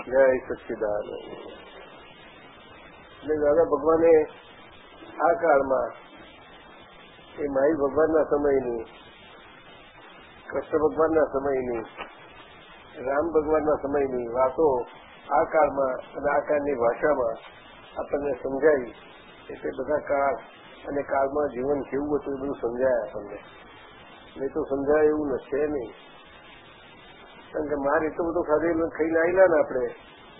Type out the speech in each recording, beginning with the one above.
જય સચિદાન એટલે દાદા ભગવાને આ કાળમાં એ માઈ ભગવાનના સમયની, કૃષ્ણ ભગવાનના સમયની, રામ ભગવાનના સમયની વાતો આ કાળમાં અને આ કાળની ભાષામાં આપણને સમજાવી એટલે બધા કાળ અને કાળમાં જીવન કેવું હતું એ બધું સમજાય આપણને. નહીં તો સમજાય એવું છે નહીં. કારણ કે માર એટલો બધો ખાધેલો ખાઈને આવેલા ને આપણે.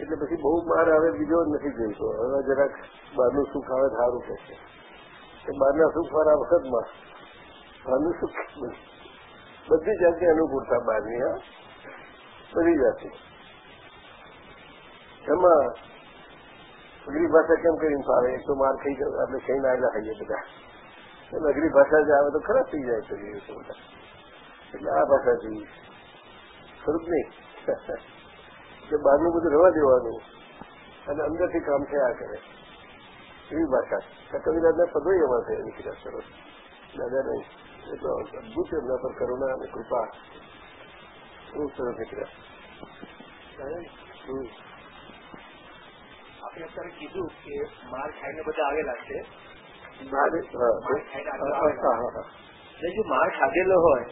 એટલે પછી બહુ માર હવે બીજો જ નથી જોઈતો. હવે જરાક બહારનું સુખ આવે સારું કે બહારના સુખ વાળા વખતમાં બહારનું સુખ બધી જાતની અનુકૂળતા બહારની, હા. બધી જાતની એમાં અઘરી ભાષા કેમ કરીને ફાવે? એક તો માર ખાઈ આપણે ખાઈને આવેલા ખાઈએ બધા. અઘરી ભાષા જે આવે તો ખરાબ થઈ જાય બધા. એટલે આ ભાષા જોઈએ. ખરું નહીં. કે બહારનું બધું રવા દેવાનું. અને અંદરથી કામ થયા કરે? એવી ભાષા કવિરાજના પદો એમાં થયા નીકળ્યા સરસ દાદા નહીં. એ અદભુત એમના પર કરુણા અને કૃપા. બહુ સરસ નીકળ્યા આપણે અત્યારે કીધું કે માર ખાઈને બધા આવેલા છે. એટલે જો માર ખાધેલો હોય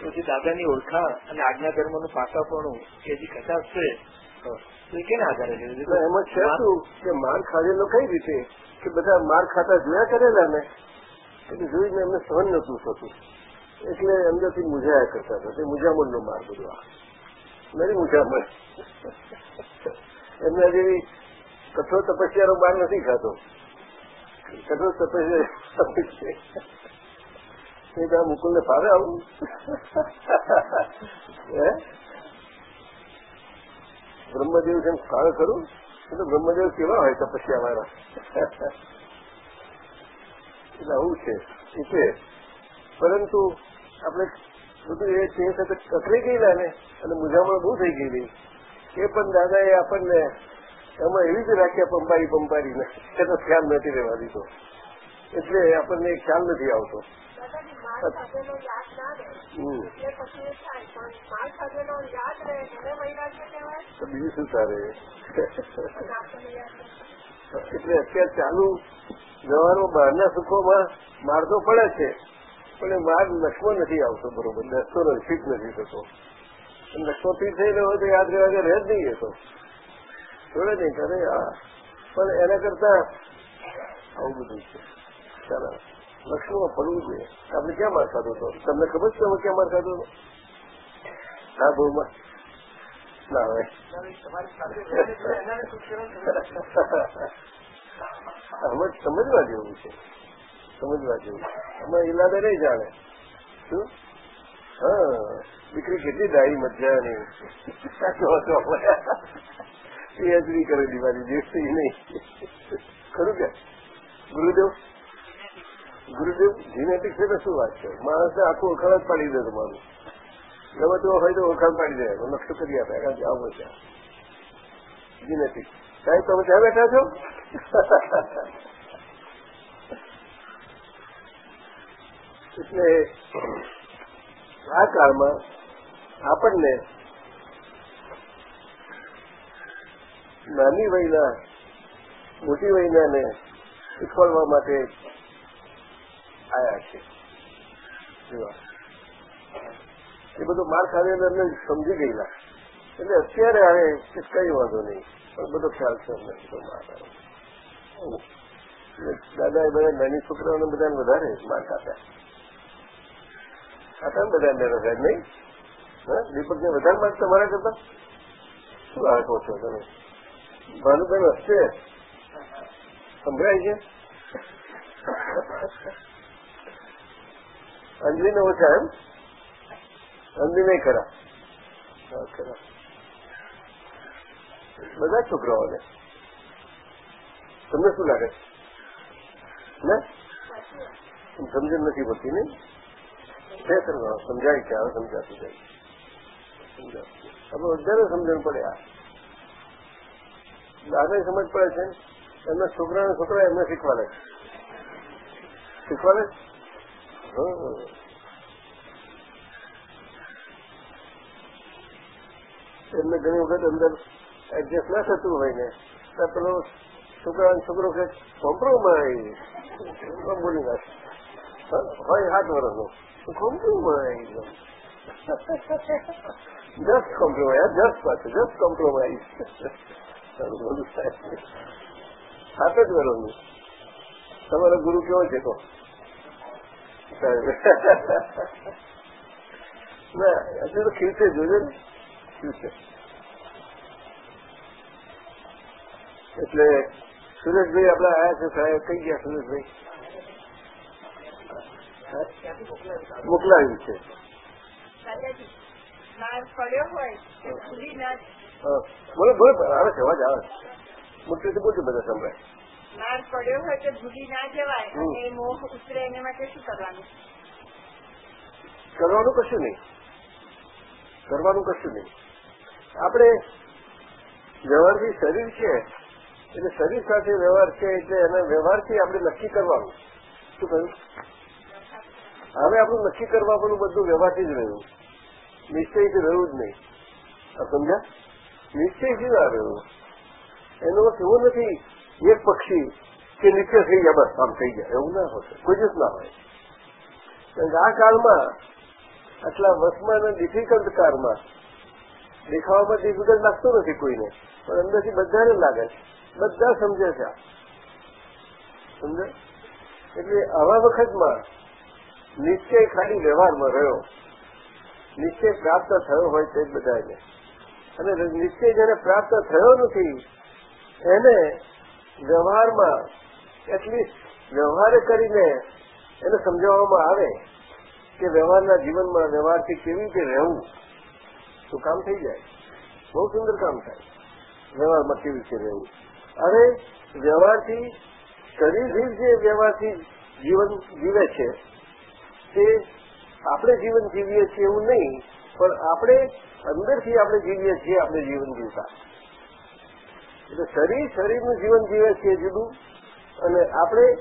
તો જે દાદાની ઓળખાણ અને આજ્ઞા ધર્મનું પાસાપણું કે જે કચાશ છે તો એ કેના આધારે છે? એમાં છે શું? કે માર ખાધેલો કઈ રીતે? કે બધા માર ખાતા જોયા કરેલા ને? એટલે જોઈને એમને સહન નતું થતું. એટલે અંદરથી મુજાયા કરતા હતા. તે મુજામણનો માર બધો આ. મુજામણ એમના જેવી કઠોર તપસ્યાનો માર નથી ખાતો. કઠોર તપસ્યા એ તારા મુકુલ ને ફાવે આવું? બ્રહ્મદેવ જેમ ફાવે કરું એટલે બ્રહ્મદેવ કેવા હોય તપસ્યા વાળા એટલે આવું છે. એ છે. પરંતુ આપણે બધું એ છે સાથે કકરી ગયેલા ને, અને મુજામણ બહુ થઈ ગયેલી. એ પણ દાદાએ આપણને એમાં એવી જ રાખ્યા પંપારી પંપારીને એનો ખ્યાલ નથી રહેવા દીધો. એટલે આપણને ખ્યાલ નથી આવતો. બીજું શું તારે? એટલે અત્યારે ચાલુ જવાનો બહારના સુખોમાં માર તો પડે છે. પણ એ માર્ગ લક્ષ્મણ નથી આવતો બરોબર. દસતો ફિટ નથી થતો. લક્ષ્મણ પી થઈ હોય તો યાદ રહેવા કે રહે જ નહીં તો. જોડે નહીં કરે આ. પણ એના કરતા આવું બધું છે. ચાલો. લક્ષ્મણમાં ફરવું જોઈએ. આપણે ક્યાં માર ખાધો હતો તમને ખબર છે તમે ક્યાં માર ખાધો હતો હા, બહુમાં. ના, હવે. અમે સમજવા જેવું છે. સમજવા જેવું અમે ઇલાદે નહીં જાણે. શું? હા, દીકરી કેટલી ડાળી મજાની પીએચડી કરેલી મારી, દેશી નહીં. ખરું કે? ગુરુદેવ? ગુરુદેવ જીનેટિક્સ એટલે શું વાત છે? માણસને આખું ઓળખાણ જ પાડી દે તમારું. ગમે તેવો હોય તો ઓળખાણ પાડી દે નકશો કરી આપે કે આવું છે. જીનેટિક્સ સાહેબ, તમે ત્યાં બેઠા છો? એટલે આ કાળમાં આપણને નાની વયના, મોટી વયનાને શીખવાડવા માટે આવ્યા છે. એ બધું માર ખાધેલો એમને સમજી ગયેલા. એટલે અત્યારે આવે કે કઈ વાંધો નહીં. પણ બધો ખ્યાલ છે અમને દાદા એ બધા નાની છોકરાઓને બધાને વધારે માર ખાતા ખાતા ને બધા વધારે નહીં? દીપકને વધારે માર્ક તમારા કરતા? શું આ કહો છો તમે? ભાનુબેન હશે? સંભળાય છે? અંજલીને ઓછા એમ અંજલી નહીં ખરા ખરા બધા છોકરાઓને તમને શું લાગે ને સમજણ નથી પડતી નહીં છે સમજાય છે હવે સમજાતું જાય હવે વધારે સમજણ પડે આ દાદા સમજ પડે છે એમના છોકરાને છોકરા એમને શીખવાડે શીખવાડે એમને ઘણી વખત અંદર એડજસ્ટ ના થતું હોય ને તો પેલો છોકરા છોકરો કે કોમ્પ્રોમાઇઝ બોલી નાખે હા, હોય સાત વર્ષનો કોમ્પ્રોમાઇઝ જસ્ટ કોમ્પ્રોમાઇઝ જસ્ટ પાછું જસ્ટ કોમ્પ્રોમાઇઝ બધું સાહેબ સાત જ વર્ષનું તમારો ગુરુ કેવો છે તો સાહેબ ના હજુ તો ખીલશે જોજો ને ખીલશે એટલે સુરેશભાઈ આપડા આયા છે સાહેબ કઈ ગયા સુરેશભાઈ મોકલાવ્યું છે દાદાજી માર પડ્યો હોય તો ખુલી માર પડ્યો હોય તો ભૂલી ના જવાય અને મોહ ઉતરે એને માટે શું કરવાનું? કરવાનું કશું નહીં. કરવાનું કશું નહીં. આપણે વ્યવહારથી શરીર છે એટલે શરીર સાથે વ્યવહાર છે એટલે એના વ્યવહારથી આપણે નક્કી કરવાનું. શું કહ્યું? હવે આપણું નક્કી કરવા પણ બધું વ્યવહારથી જ રહ્યું. નિશ્ચયથી રહ્યું જ નહીં. સમજ્યા? નિશ્ચયથી ના રહ્યું. એનો એવો નથી એક પક્ષી કે નીચે થઈ ગયા, બસ, આમ થઈ ગયા. એવું ના હોય કોઈ જ ના હોય. આ કાળમાં, આટલા વર્ષમાં ડિફિકલ્ટ કાળમાં, દેખાવામાં ડિફિકલ્ટ લાગતો નથી કોઈને. પણ અંદરથી બધાને લાગે છે. બધા સમજે છે સમજે? એટલે આવા વખતમાં નિશ્ચય ખાલી વ્યવહારમાં રહ્યો. નિશ્ચય પ્રાપ્ત થયો હોય તે જ બધાને. અને નિશ્ચય જેને પ્રાપ્ત થયો નથી, એને વ્યવહારમાં એટલીસ્ટ વ્યવહાર કરીને એને સમજાવવામાં આવે કે વ્યવહારના જીવનમાં વ્યવહારથી કેવી રીતે રહેવું, તો કામ થઈ જાય. બહુ સુંદર કામ થાય. વ્યવહારમાં કેવી રીતે રહેવું? અરે વ્યવહારથી, શરીરથી જે વ્યવહારથી જીવન જીવે છે, તે આપણે જીવન જીવીએ છીએ એવું નહીં, પણ આપણે અંદરથી આપણે જીવીએ છીએ, આપણે જીવન જીવતા. એટલે શરીર, શરીરનું જીવન જીવે છે જુદું. અને આપણે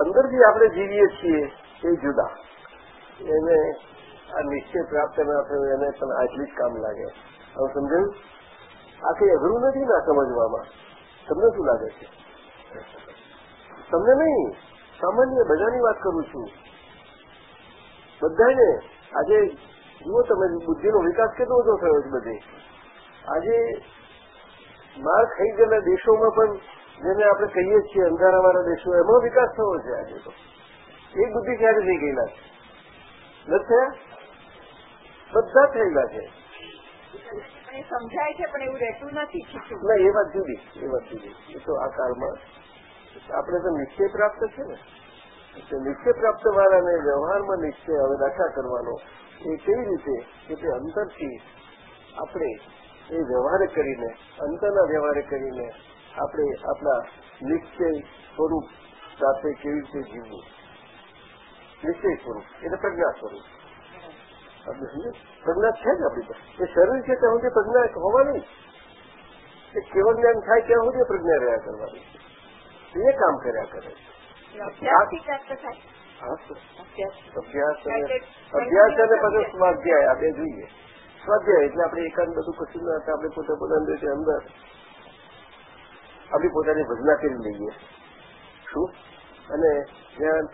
અંદરથી આપણે જીવીએ છીએ એ જુદા. એને આ નિશ્ચય પ્રાપ્ત ના થયો એને પણ આટલી જ કામ લાગે. હવે સમજાયું? આ કઈ અઘરું નથી ના સમજવામાં. તમને શું લાગે છે? તમને નહીં. સામાન્ય બધાની વાત કરું છું. બધાને. આજે જુઓ તમે, બુદ્ધિનો વિકાસ કેટલો બધો થયો છે બધે. આજે માર ખાઈ ગયેલા દેશોમાં પણ જેને આપણે કહીએ છીએ અંધારાવાળા દેશો એમાં વિકાસ થયો છે આજે તો. એક બુદ્ધિ ક્યારે થઈ ગયેલા છે? નથી? બધા થયેલા છે. સમજાય છે પણ એવું રહેતું નથી ના એ વાત જુદી એ વાત જુદી. એ તો આ કાળમાં આપણે તો નિશ્ચય પ્રાપ્ત છે ને. નિશ્ચય પ્રાપ્ત વાળાને વ્યવહારમાં નિશ્ચય હવે દાખલા કરવાનો એ કેવી રીતે? કે તે અંતરથી આપણે એ વ્યવહાર કરીને અંતરના વ્યવહાર કરીને આપણે આપણા નિશ્ચય સ્વરૂપ સાથે કેવી રીતે જીવવું? નિશ્ચય સ્વરૂપ એટલે પ્રજ્ઞા સ્વરૂપ. આપણે સમજે પ્રજ્ઞા છે જ આપણી પાસે. એ શરીર છે ત્યાં સુધી પ્રજ્ઞા હોવાની. એ કેવળ જ્ઞાન થાય ત્યાં સુધી પ્રજ્ઞા રહ્યા કરવાની. એ કામ કર્યા કરે. અભ્યાસ. અને પછી સ્વાધ્યાય આ બે જોઈએ. સ્વાધ્યાય એટલે આપણે એકાંત બધું કશું ના થાય, આપણે પોતે પોતાની રીતે અંદર આપણી પોતાની ભજના કરી લઈએ. શું? અને જ્યાં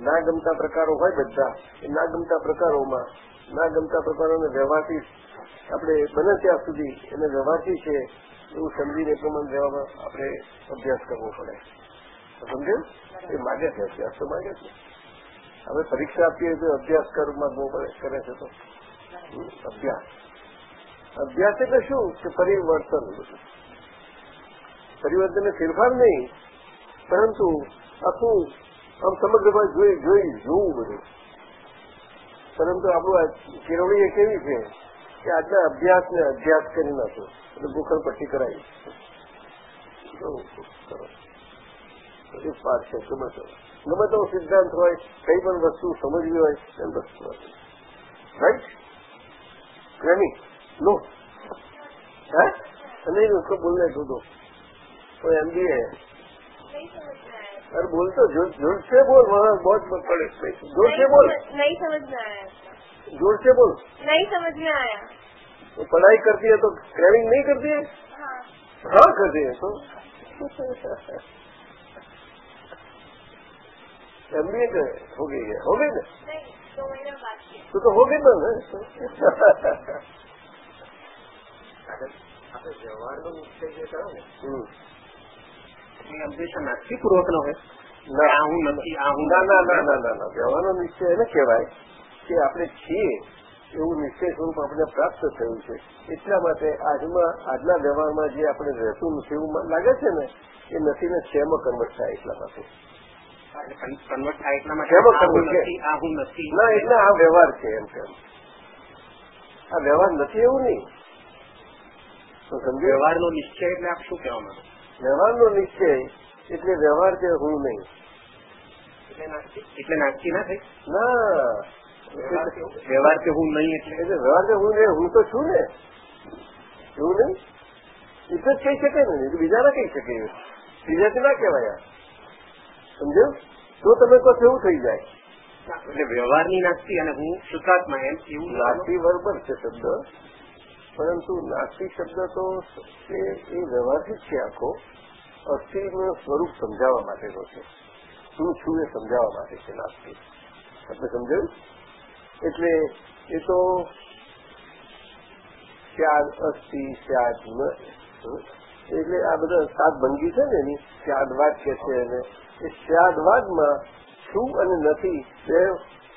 ના ગમતા પ્રકારો હોય બધા, એ ના ગમતા પ્રકારોમાં, ના ગમતા પ્રકારોને વ્યવહારથી આપણે બને ત્યાં સુધી એને વ્યવહારથી છે, એવું સમજીને પ્રમાણ રહેવામાં આપણે અભ્યાસ કરવો પડે. સમજે એ માગે છે, અભ્યાસ તો માગે છે. હવે પરીક્ષા આપીએ તો અભ્યાસ કરવા બહુ કરે છે તો. અભ્યાસ. અભ્યાસ એટલે શું? કે પરિવર્તન પરિવર્તન ફેરફાર નહીં, પરંતુ આખું આમ સમગ્રમાં જોઈ જોઈ, જોવું બધું. પરંતુ આપણું કેળવણી એ કેવી છે? કે આજના અભ્યાસને અભ્યાસ કરી નાખો. એટલે ભૂખર પટ્ટી કરાવી એક પાઠ છે, ગમે તો. ગમે તો સિદ્ધાંત હોય, કઈ પણ વસ્તુ સમજવી હોય, એમ વસ્તુ રાઈટ نہیں لو نہیں اس کو بولنے دو دو کوئی ایم بی ہے ارے بول تو جھوٹ سے بول وہاں بہت پڑے جھوٹ سے بول نہیں سمجھ میں آیا جھوٹ سے بول نہیں سمجھ میں آیا تو پڑھائی کرتی ہے تو ٹریننگ نہیں کرتی ہے ہاں کرتی ہے تو ایم بی اے ہو گئی ہے ہو گئی نا ना नहीं दो महीने बाद के तो तो हो गई ना ને? આપણે વ્યવહારનો નિશ્ચય જે કરો ને હમ. એ હંમેશા નાસ્તિકપૂર્વકનો હોય ના આ હું નથી આ હું ના ના ના ના ના ના વ્યવહારનો નિશ્ચય એને કહેવાય કે આપણે છીએ એવું નિશ્ચય સ્વરૂપ આપણે પ્રાપ્ત થયું છે એટલા માટે આજમાં આજના વ્યવહારમાં જે આપણે રહેતું નથી એવું મને લાગે છે ને એ નથી ને છેમાં કન્વર્ટ થાય એટલા માટે કન્વર્ટ થાય એટલા માટે આ હું નથી ના એટલે આ વ્યવહાર છે એમ કે. આ વ્યવહાર નથી એવું નહીં. તો સમજ્યો? વ્યવહારનો નિશ્ચય એટલે આપ શું કહેવા માંગો? વ્યવહારનો નિશ્ચય એટલે વ્યવહાર છે હું નહીં. એટલે નાસ્તી ના થઈ? ના. વ્યવહાર કે હું નહીં એટલે? એટલે વ્યવહાર કે હું નહીં હું તો છું ને. એવું નહીં? એ તો જ કહી શકે ને બીજા ના કહી શકે. બીજાથી ના કહેવાય સમજ્યો? તો તમે કહો એવું થઈ જાય? એટલે વ્યવહારની નાસ્તી અને હું શુદ્ધાત્મા એમ એવું નાસ્તી બરોબર છે શબ્દ. પરંતુ નાસ્તિક શબ્દ તો એ વ્યવહારથી જ છે આખો. અસ્થિનું સ્વરૂપ સમજાવવા માટેનો છે. શું છું એ સમજાવવા માટે છે નાસ્તિક આપણે સમજાયું? એટલે એ તો સ્યાદ અસ્થિ સ્યાદ એટલે આ બધા સાત ભંગી છે ને એની? સ્યાદવાદ વાક્ય છે એને એ સ્યાદવાદમાં છું અને નથી બે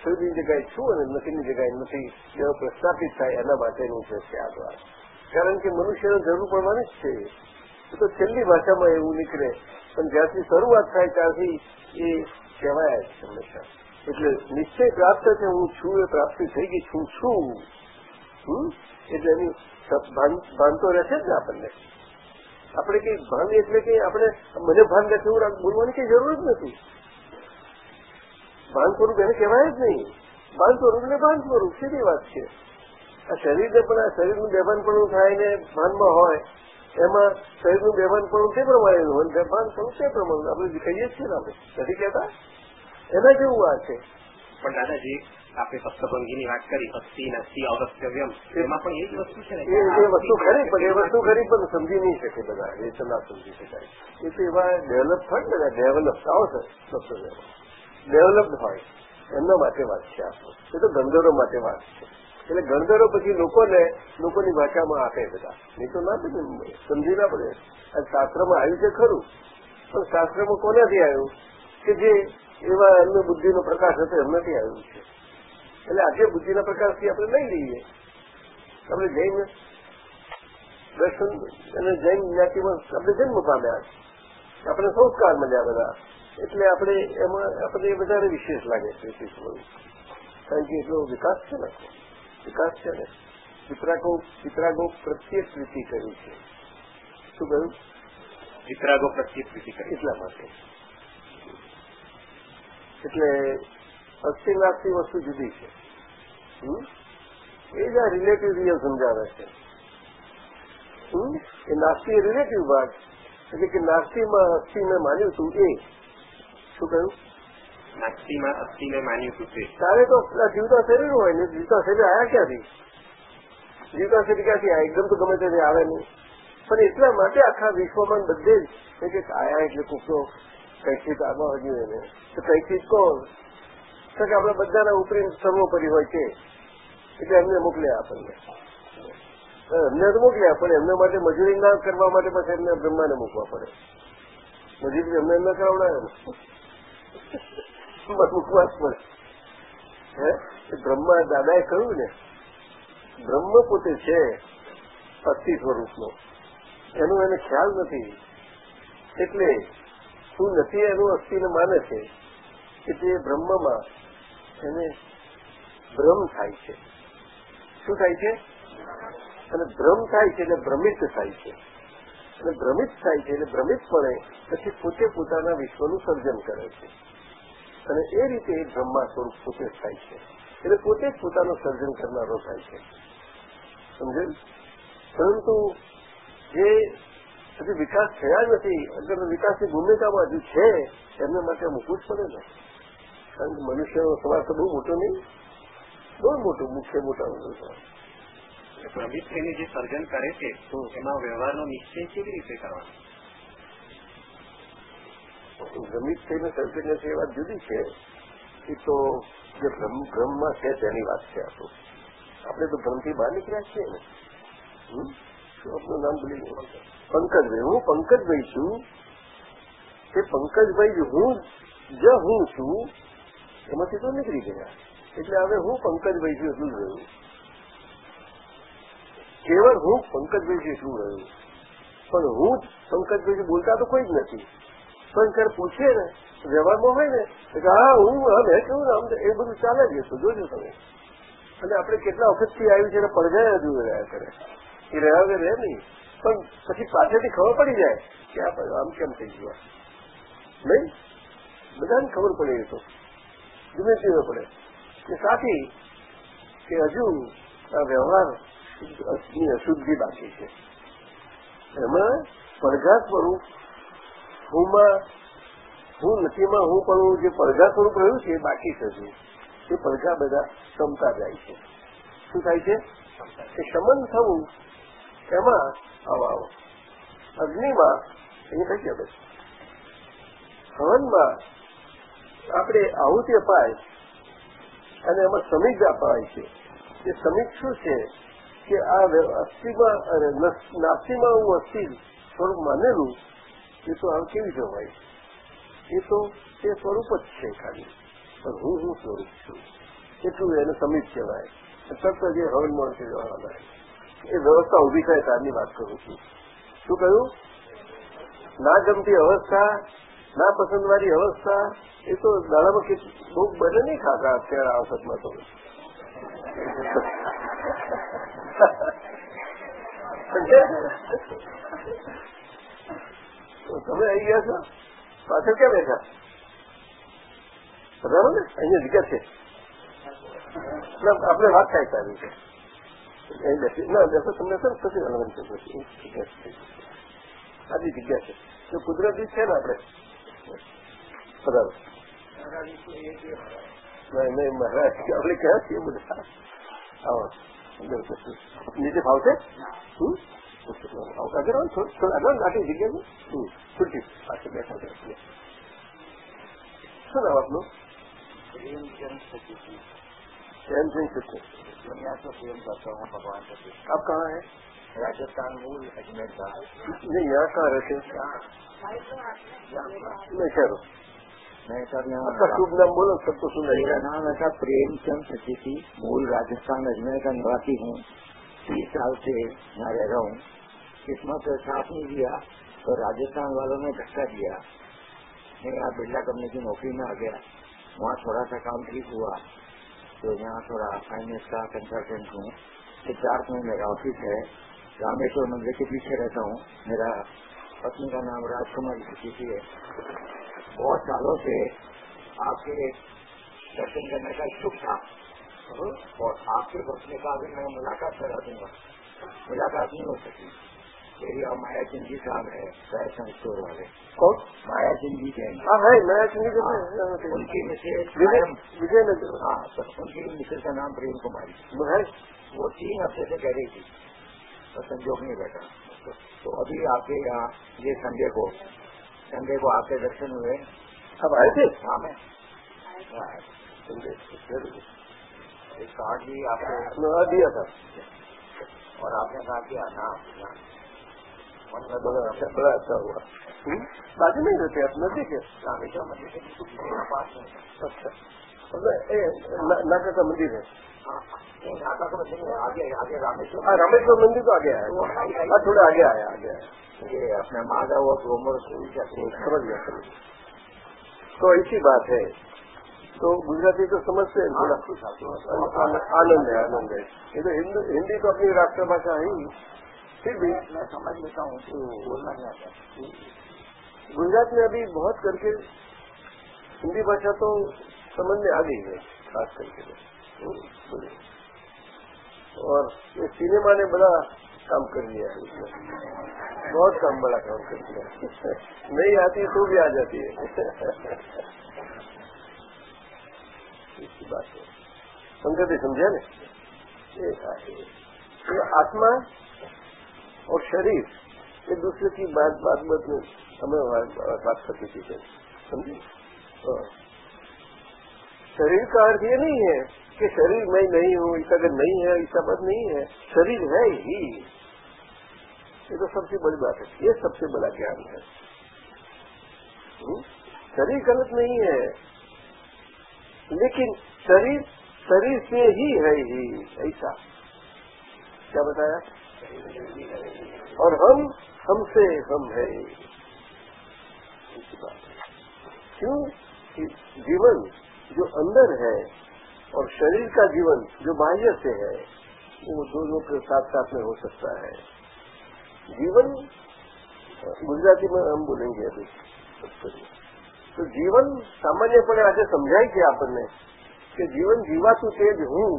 છુની જગ્યાએ છું અને નથીની જગ્યાએ નથી એવો પ્રસ્થાપિત થાય એના માટેનું છે સ્યાદવાદ કારણ કે મનુષ્યને જરૂર પડવાની જ છે. એ તો છેલ્લી ભાષામાં એવું નીકળે, પણ જ્યાંથી શરૂઆત થાય ત્યારથી એ કહેવાય જ હંમેશા. એટલે નિશ્ચય પ્રાપ્ત છે, હું છું એ પ્રાપ્તિ થઈ ગઈ, છું છું. એટલે એની ભાનતો ભાન ભાન રહેશે જ ને આપણને. આપણે કઈ ભાન એટલે કે આપણે મને ભાન નથી એવું બોલવાની કઈ જરૂર જ નથી. ભાન સ્વરૂપ એને કહેવાય જ નહીં. ભાન સ્વરૂપ ને ભાન સ્વરૂપ, સીધી વાત છે. આ શરીરને પણ, આ શરીરનું બેભાનપણું થાય ને ભાનમાં હોય, એમાં શરીરનું બેભાનપણું તે પ્રમાણે હોય બેભાન સ્વરૂપ તે પ્રમાણે આપણે કહીએ છીએ ને આપણે, નથી કહેતા? એના જેવું આ છે. પણ દાદાજી આપણે સપ્તભંગીની વાત કરી અસ્થિ નાસ્તિ અવસ્તવ્યમ એમાં પણ એ જ વસ્તુ છે ને એ વસ્તુ ખરી પણ એ વસ્તુ ખરી પણ સમજી નહીં શકે બધા એ તો ના સમજી શકાય. એ તો એવા ડેવલપ થાય બધા ડેવલપ આવો સર સપ્તવ્યમ ડેવલપ હોય એમના માટે વાત છે આપણું એ તો ગંધરો માટે વાત છે. એટલે ગણધરો પછી લોકોને લોકોની ભાષામાં આપે બધા. નહીં તો ના પડે સમજી ના પડે. આ શાસ્ત્રમાં આવ્યું છે ખરું પણ શાસ્ત્રમાં કોનાથી આવ્યું? કે જે એવા એમની બુદ્ધિનો પ્રકાશ હતો એમનાથી આવ્યું છે. એટલે આજે બુદ્ધિના પ્રકારથી આપણે લઈ લઈએ. આપણે જૈન દર્શન અને જૈન જ્ઞાતિમાં આપણે જન્મ પામ્યા. આપણે સંસ્કાર મળ્યા બધા. એટલે આપણે એમાં આપણે વધારે વિશેષ લાગે છે શીખવું કારણ કે એટલો વિકાસ છે ને. વિકાસ છે ને. ચિત્રાગો ચિત્રાગો પ્રત્યેક પ્રીતિ કરી છે. શું કહ્યું? ચિત્રાગો પ્રત્યેક પ્રીતિ કરી એટલા માટે. એટલે અસ્થિ નાસ્તી વસ્તુ જુદી છે. એ જ આ રિલેટિવ રિયલ સમજાવે છે. એ નાસ્તી રિલેટિવ વાત. એટલે કે નાસ્તીમાં અસ્થિને માન્યું હતું એ. શું કહ્યું? નાસ્તિમાં અસ્થિને માન્યું હતું તે. તારે તો જીવતા શરીર હોય ને જીવતા શરીર આયા ક્યાંથી? જીવતા શરીર ક્યાંથી આ એકદમ તો ગમે ત્યારે આવે નહીં. પણ એટલા માટે આખા વિશ્વમાં બધે જ કે આયા એટલે કૂકનો કૈથી આગળ હજુ એને તો કૈથી કોણ? કે આપણે બધાના ઉપરી સર્વોપરી હોય છે એટલે એમને મોકલ્યા આપણને. એમને તો મોકલ્યા, પણ એમને માટે મજૂરી ના કરવા માટે પછી એમને બ્રહ્માને મૂકવા પડે. મજૂરી એમને એમને કરાવડાવે. મૂકવા જ પડે. હે? બ્રહ્મા દાદાએ કહ્યું ને, બ્રહ્મ પોતે છે અસ્થિ સ્વરૂપનો એનો એને ખ્યાલ નથી. એટલે શું નથી એનું અસ્થિને માને છે કે તે બ્રહ્મમાં એને ભ્રમ થાય છે. શું થાય છે? અને ભ્રમ થાય છે એટલે ભ્રમિત થાય છે. અને ભ્રમિત થાય છે એટલે ભ્રમિતપણે પછી પોતે પોતાના વિશ્વનું સર્જન કરે છે. અને એ રીતે એ બ્રહ્મા સ્વરૂપ પોતે જ થાય છે. એટલે પોતે જ પોતાનું સર્જન કરનારો થાય છે. સમજે પરંતુ જે હજુ વિકાસ થયા નથી અગર વિકાસની ભૂમિકામાં હજુ છે, એમને માટે મૂકવું જ પડે ને. કારણ કે મનુષ્યનો સમાજ તો બહુ મોટો નહીં. બહુ મોટું મુખ્ય મોટા મોટો થઈને જે સર્જન કરે છે એમાં વ્યવહારનો નિશ્ચય કેવી રીતે કરવાનો? ભ્રમિત થઈને સર્જન છે એ વાત જુદી છે. એ તો જે ભ્રમમાં છે તેની વાત છે આ તો. આપણે તો ભ્રમથી બહાર નીકળ્યા છીએ ને. શું આપનું નામ ભૂલી ગયું? પંકજભાઈ. હું પંકજભાઈ છું. તે પંકજભાઈ હું જ હું છું. એમાંથી તો નીકળી ગયા. એટલે હવે હું પંકજભાઈ છું એટલું રહ્યું. કેવળ હું પંકજભાઈ છું એટલું રહ્યું. પણ હું પંકજભાઈ બોલતા તો કોઈ જ નથી. પણ ત્યારે પૂછીએ ને, વ્યવહારમાં હોય ને કે હા, હું હા મેં કહ્યું આમ એ બધું ચાલે જ હતું જોજો તમે. અને આપણે કેટલા વખતથી આવ્યું છે પડઘાયા જ રહ્યા કરે. એ રહ્યા વગર રહે નહીં. પણ પછી પાછળથી ખબર પડી જાય કે આ આમ કેમ થઈ ગયું નહીં? બધાને ખબર પડે એ ધીમે ધીમે પડે. એ સાથી કે હજુ વ્યવહારની અશુદ્ધિ બાકી છે. એમાં પડઘા સ્વરૂપ હુંમાં હું નથીમાં હું પણ જે પડઘા સ્વરૂપ રહ્યું છે બાકી છે એ પડઘા બધા ક્ષમતા જાય છે. શું થાય છે? એ શમન થવું એમાં આવો અગ્નિમાં એ થઈ ગયા હવનમાં આપણે આહુતિ અપાય અને એમાં સમિજ અપાય છે. એ સમિજ શું છે? કે આ અસ્થિમાં નાસ્તિમાં હું અસ્થિ સ્વરૂપ માનેલું, એ તો આમ કેવી રીતે એ તો તે સ્વરૂપ જ છે ખાલી. પણ હું હું સ્વરૂપ છું? એટલું એને સમીક્ષ કહેવાય. તરત જે હવનમાં છે એ વ્યવસ્થા ઊભી થાય ત્યારની વાત કરું છું. શું કહ્યું? ના ગમતી અવસ્થા ના પસંદ વાળી અવસ્થા એ તો દાડામાં બહુ બને નહીં ખાતા અત્યારે આ વખતમાં તો. તમે આવી ગયા છો? પાછળ ક્યાં બેઠા? બરાબર ને? અહીંયા જગ્યા છે? આપણે વાત થાય સારી છે ના, બેસો, તમને સર થશે આજી જગ્યા છે. તો કુદરતી છે ને આપણે خبر नहीं महाराज क्या बोले क्या थी बुढ़ा नीचे भाव से अगर अगर नाटी जिज्ञा में छुट्टी अच्छा बैठा कर सुना आप लोग प्रेम सिंह कृष्ण मैं तो प्रेम करता हूँ भगवान का आप راجستھان مول اجمیر کا نہیں یہاں کہاں رہتے میں کہہ رہا میں سر اچھا، سب کو میرا نام ہے سر پریم چند سچیتی مول راجستھان اجمیر کا نواسی ہوں۔ تیس سال سے میں رہ رہا ہوں۔ قسمت سے ساتھ نہیں دیا تو راجستھان والوں نے دھکا دیا میں یہاں برلا کمپنی کی نوکری میں آ گیا۔ وہاں تھوڑا سا کام ٹھیک ہوا تو یہاں تھوڑا فائنینس کا کنسلٹینٹ ہوں۔ چار میرا آفس ہے۔ رامیشور مندر کے پیچھے رہتا ہوں میرا پتنی کا نام راج کمار سکیتی ہے بہت سالوں سے آپ کے درشن کرنے کا شکر تھا اور آپ کے وقت کا بھی میں ملاقات کرا دوں گا ملاقات نہیں ہو سکی میری اور مایا چند جی صاحب ہے فیشن اسٹور والے اور مایا چند جی جین ان کی مسز ان کی مسز کا نام پریم کماری وہ تین ہفتے سے کہہ رہی تھی سنجوگ نہیں بیٹھا۔ تو ابھی آپ کے یہاں یہ سنڈے کو سنڈے کو آپ کے درشن ہوئے سب آئے تھے؟ شام میں ہاں، کارڈ بھی آپ کو اور آپ نے کہا کہ ہاں، آنا اچھا، بڑا اچھا ہوا۔ باقی نہیں رہتے آپ؟ نزدیک ہے ہاں، پاس میں۔ اچھا۔ اچھا۔ مندر ہے۔ رامیشور مندر تو آگے آیا تھوڑا آگے آیا اپنے ہوا تو عمر سمجھ گیا تو ایسی بات ہے۔ تو گجراتی تو سمجھتے ہیں۔ آنند ہے آنند ہے۔ تو ہندی تو اپنی راشٹر بھاشا ہے پھر بھی میں سمجھ لیتا ہوں بولنا ہی آتا گجرات میں ابھی بہت کر کے ہندی بھاشا تو سمجھ میں آ گئی ہے، خاص کر کے۔ اور یہ سینما نے بڑا کام کر لیا ہے بہت کام، بڑا کام کر لیا نہیں آتی تو بھی آ جاتی ہے۔ اس کی بات ہے۔ سمجھا بھی سمجھا نا۔ آتما اور شریر ایک دوسرے کی بات بات بات میں ہمیں بات کرتی تھی سمجھے؟ شریر کا عرض یہ نہیں ہے کہ شریر میں نہیں ہوں، اس اگر نہیں ہے، اس بد نہیں ہے۔ شریر ہے ہی۔ یہ تو سب سے بڑی بات ہے۔ یہ سب سے بڑا گیان ہے۔ شریر غلط نہیں ہے۔ لیکن شریر شریر سے ہی ہے ہی۔ ایسا۔ کیا بتایا؟ اور ہم ہم سے ہم ہے۔ کیوں؟ جیون جو اندر ہے اور شریر کا جیون جو باہر سے ہے، وہ دو میں ہو سکتا ہے۔ جیون گی میں ہم بولیں گے تو جیون سامان پڑے آج سمجھائی گیا اپنے جیون جیواتی ہوں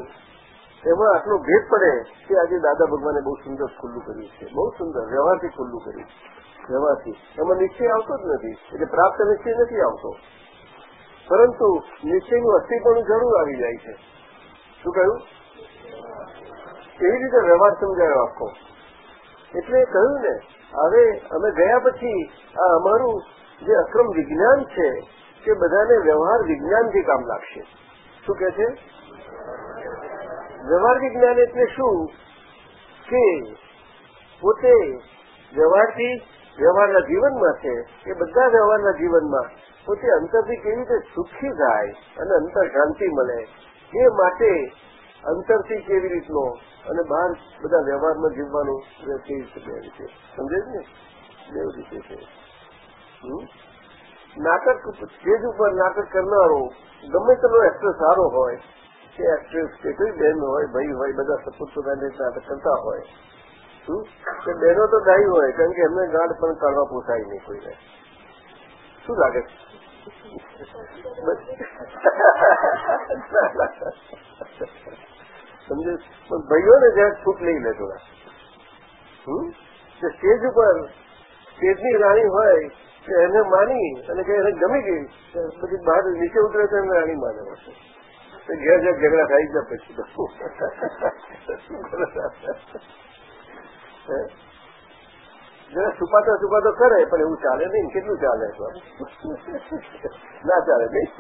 یہاں بھید پڑے کہ آج دادا بگو نے بہت سندر کھیل بہت سندر ویوہار کھیل ویوچی آتے پراپت نش آ تو પરંતુ નિશ્ચયનું અસ્થિપણું જરૂર આવી જાય છે. શું કહ્યું? એવી રીતે વ્યવહાર સમજાયો આખો. એટલે કહ્યું ને, હવે અમે ગયા પછી આ અમારું જે અક્રમ વિજ્ઞાન છે, તે બધાને વ્યવહાર વિજ્ઞાનથી કામ લાગશે. શું કે છે? વ્યવહાર વિજ્ઞાન એટલે શું? કે પોતે વ્યવહારથી વ્યવહારના જીવનમાં છે, એ બધા વ્યવહારના જીવનમાં પોતે અંતરથી કેવી રીતે સુખી થાય અને અંતર શાંતિ મળે, એ માટે અંતરથી કેવી રીતનો અને બહાર બધા વ્યવહારમાં જીવવાનું કેવી રીતે બે રીતે. સમજે છે? બે રીતે છે. નાટક સ્ટેજ ઉપર નાટક કરનારો, ગમે તેનો એક્ટર સારો હોય, કે એક્ટ્રેસ કે કોઈ બહેન હોય, ભાઈ હોય, બધા સપોર્ટ પોતાને નાટક કરતા હોય. શું કે બહેનો તો ગાય હોય, કારણ કે એમને ગાઢ પણ કાઢવા પોસાય નહીં કોઈને. શું લાગે? સમજે? પણ ભાઈઓને જ્યાં છૂટ લઈ લે થોડા. હમ? સ્ટેજ ઉપર સ્ટેજની રાણી હોય, કે એને માની અને કે એને ગમી ગઈ પછી બહાર નીચે ઉતરે તો એને રાણી માને ઘેર ઘેર ઝઘડા થાય જાય પછી. જરા છુપાતો છુપાતો કરે પણ એવું ચાલે નહીં કેટલું ચાલે ના ચાલે નહીં?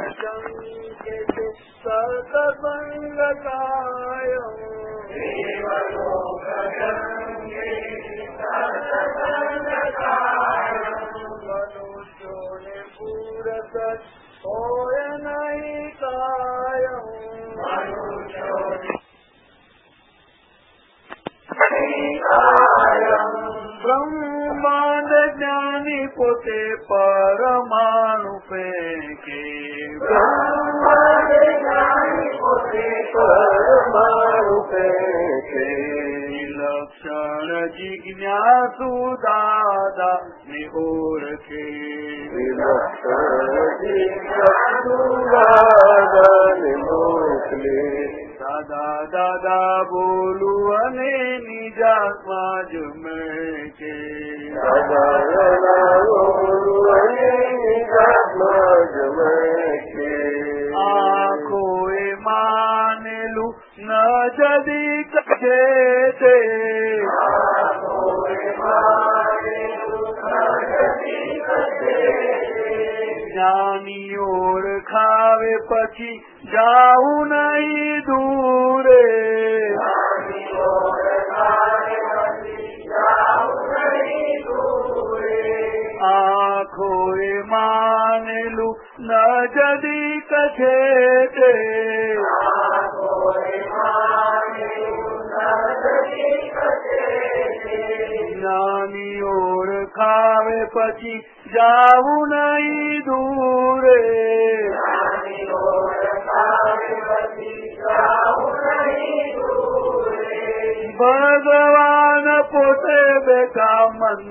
દેવનો પ્રસંગ કે સતસંગ કાય દેવનો પ્રસંગ મનુષ્યોને પૂરત હોય નહીં કાયમ બ્રહ્માંડ જ્ઞાની પોતે પરમાણુ પૈકે لڪشڻ ججڃاس دادا کي سدا دادا بولو هيجا ساز ۾ પછી જાવું નહીં દૂરે. ભગવાન પોતે બેઠા મંદિરથી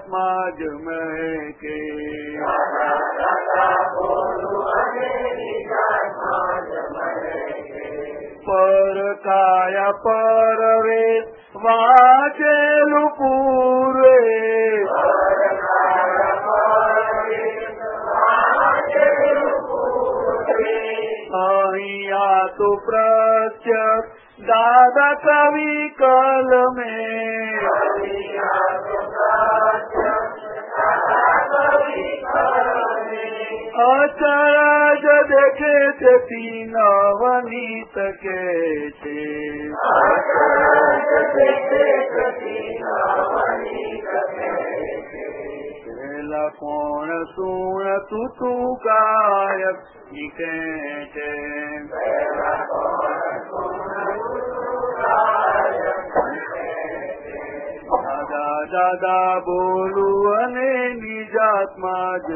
નિજાત્મા જ કે પર કાયા પરવે વાંચેલું પૂરે અહીંયા તો પ્રત્યક્ષ દાદા दादा कवि कल में। अचराज देखे ते तीन वनी सके थे कौन सुन तू तू गायक कौन દાદા દાદા બોલું અને નિજાત્મા જ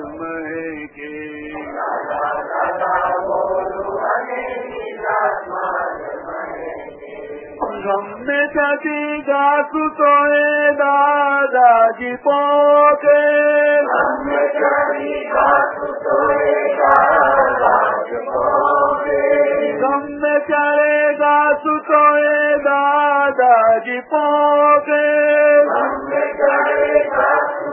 કે ગમે ત્યાંથી ગાતું તો એ દાદાજી પોકે ગમે ત્યારે ગાતું તો એ દાદાજી પોકે આપણા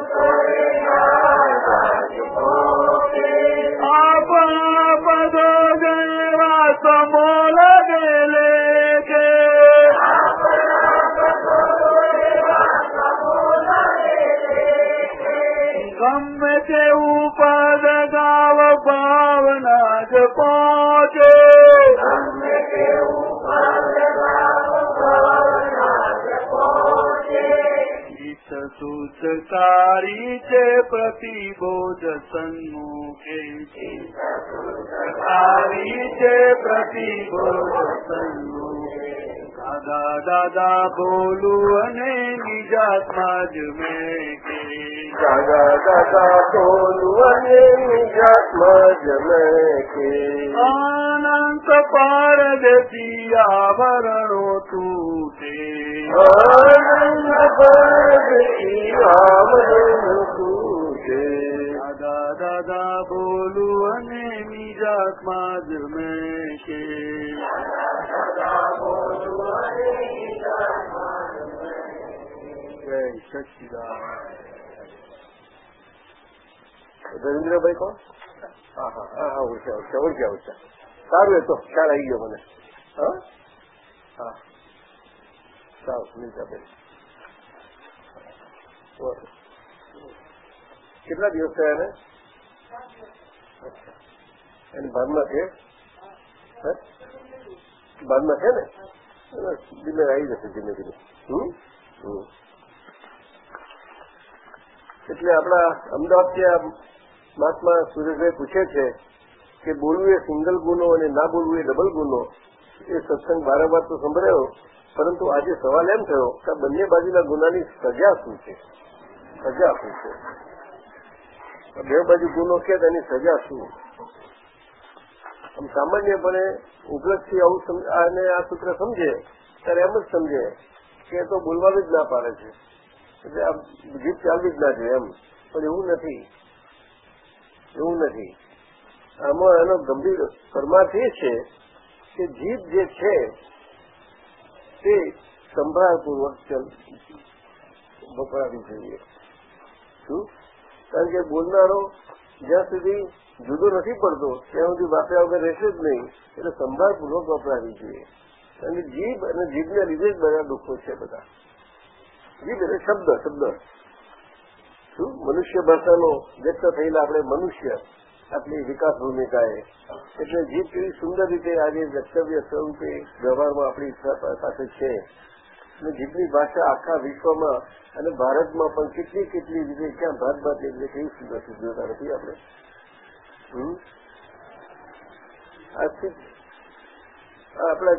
ભાવના સુચકારી છે પ્રતિબોધ સન્મુખે સારી છે પ્રતિબોધ સન્મુખે દાદા દાદા બોલું અને નિજાત્મા જ મેં કે દાદા દાદા બોલું અને નિજાત્મા જમે કે અનંત પારદતી આવરણો તૂટે આનંદ ભરતી આવરણ તૂટે દાદા દાદા બોલું અને નિજાત્મા જ મેં કે જય સચિદાન રવિન્દ્રભાઈ કોણ હા હા હા હા ઓળખ્યા ઓળખ્યા ઓળખ્યા ઓળખ્યા સારું એ તો ખ્યાલ આવી ગયો મને હા હા સારું સુનિતાબેન ઓકે. કેટલા દિવસ થયા એને. એને ભાનમાં છે? ભાનમાં છે ને ધીમે આવી. એટલે આપણા અમદાવાદથી આ મહાત્મા સુરેશભાઈ પૂછે છે કે બોલવું એ સિંગલ ગુનો અને ના બોલવું એ ડબલ ગુનો એ સત્સંગ વારંવાર તો સંભળાયો પરંતુ આજે સવાલ એમ થયો કે બંને બાજુના ગુનાની સજા શું છે? સજા શું છે? બે બાજુ ગુનો કે તેની સજા શું? આમ સામાન્યપણે ઉપલબ્ધથી આવું આ સૂત્ર સમજે, ત્યારે એમ જ સમજે કે તો બોલવાનું જ ના પાડે છે. એટલે આ જીભ ચાલવી જ ના જોઈએ એમ. પણ એવું નથી. એવું નથી. આમાં એનો ગંભીર પરમાર્થ એ છે કે જીભ જે છે તે સંભાળપૂર્વક ચલ વપરાવી જોઈએ શું? કારણ કે બોલનારો જ્યાં સુધી જુદો નથી પડતો, ત્યાં સુધી વાપર્યા વગર રહેશે જ નહીં. એટલે સંભાળપૂર્વક વપરાવી જોઈએ. કારણ કે જીભ અને જીભને લીધે જ બધા દુઃખો છે બધા. જીભ એટલે શબ્દ શબ્દ. શું? મનુષ્ય ભાષાનો વ્યક્ત થયેલા આપણે મનુષ્ય આટલી વિકાસ ભૂમિકાએ એટલે જીભ કેવી સુંદર રીતે આજે વક્તવ્ય સ્વરૂપે વ્યવહારમાં આપણી પાસે છે. અને જીભની ભાષા આખા વિશ્વમાં અને ભારતમાં પણ કેટલી કેટલી રીતે ક્યાં ભાત એટલે કેવી સુંદર સુંદરતા નથી આપણે. આપણા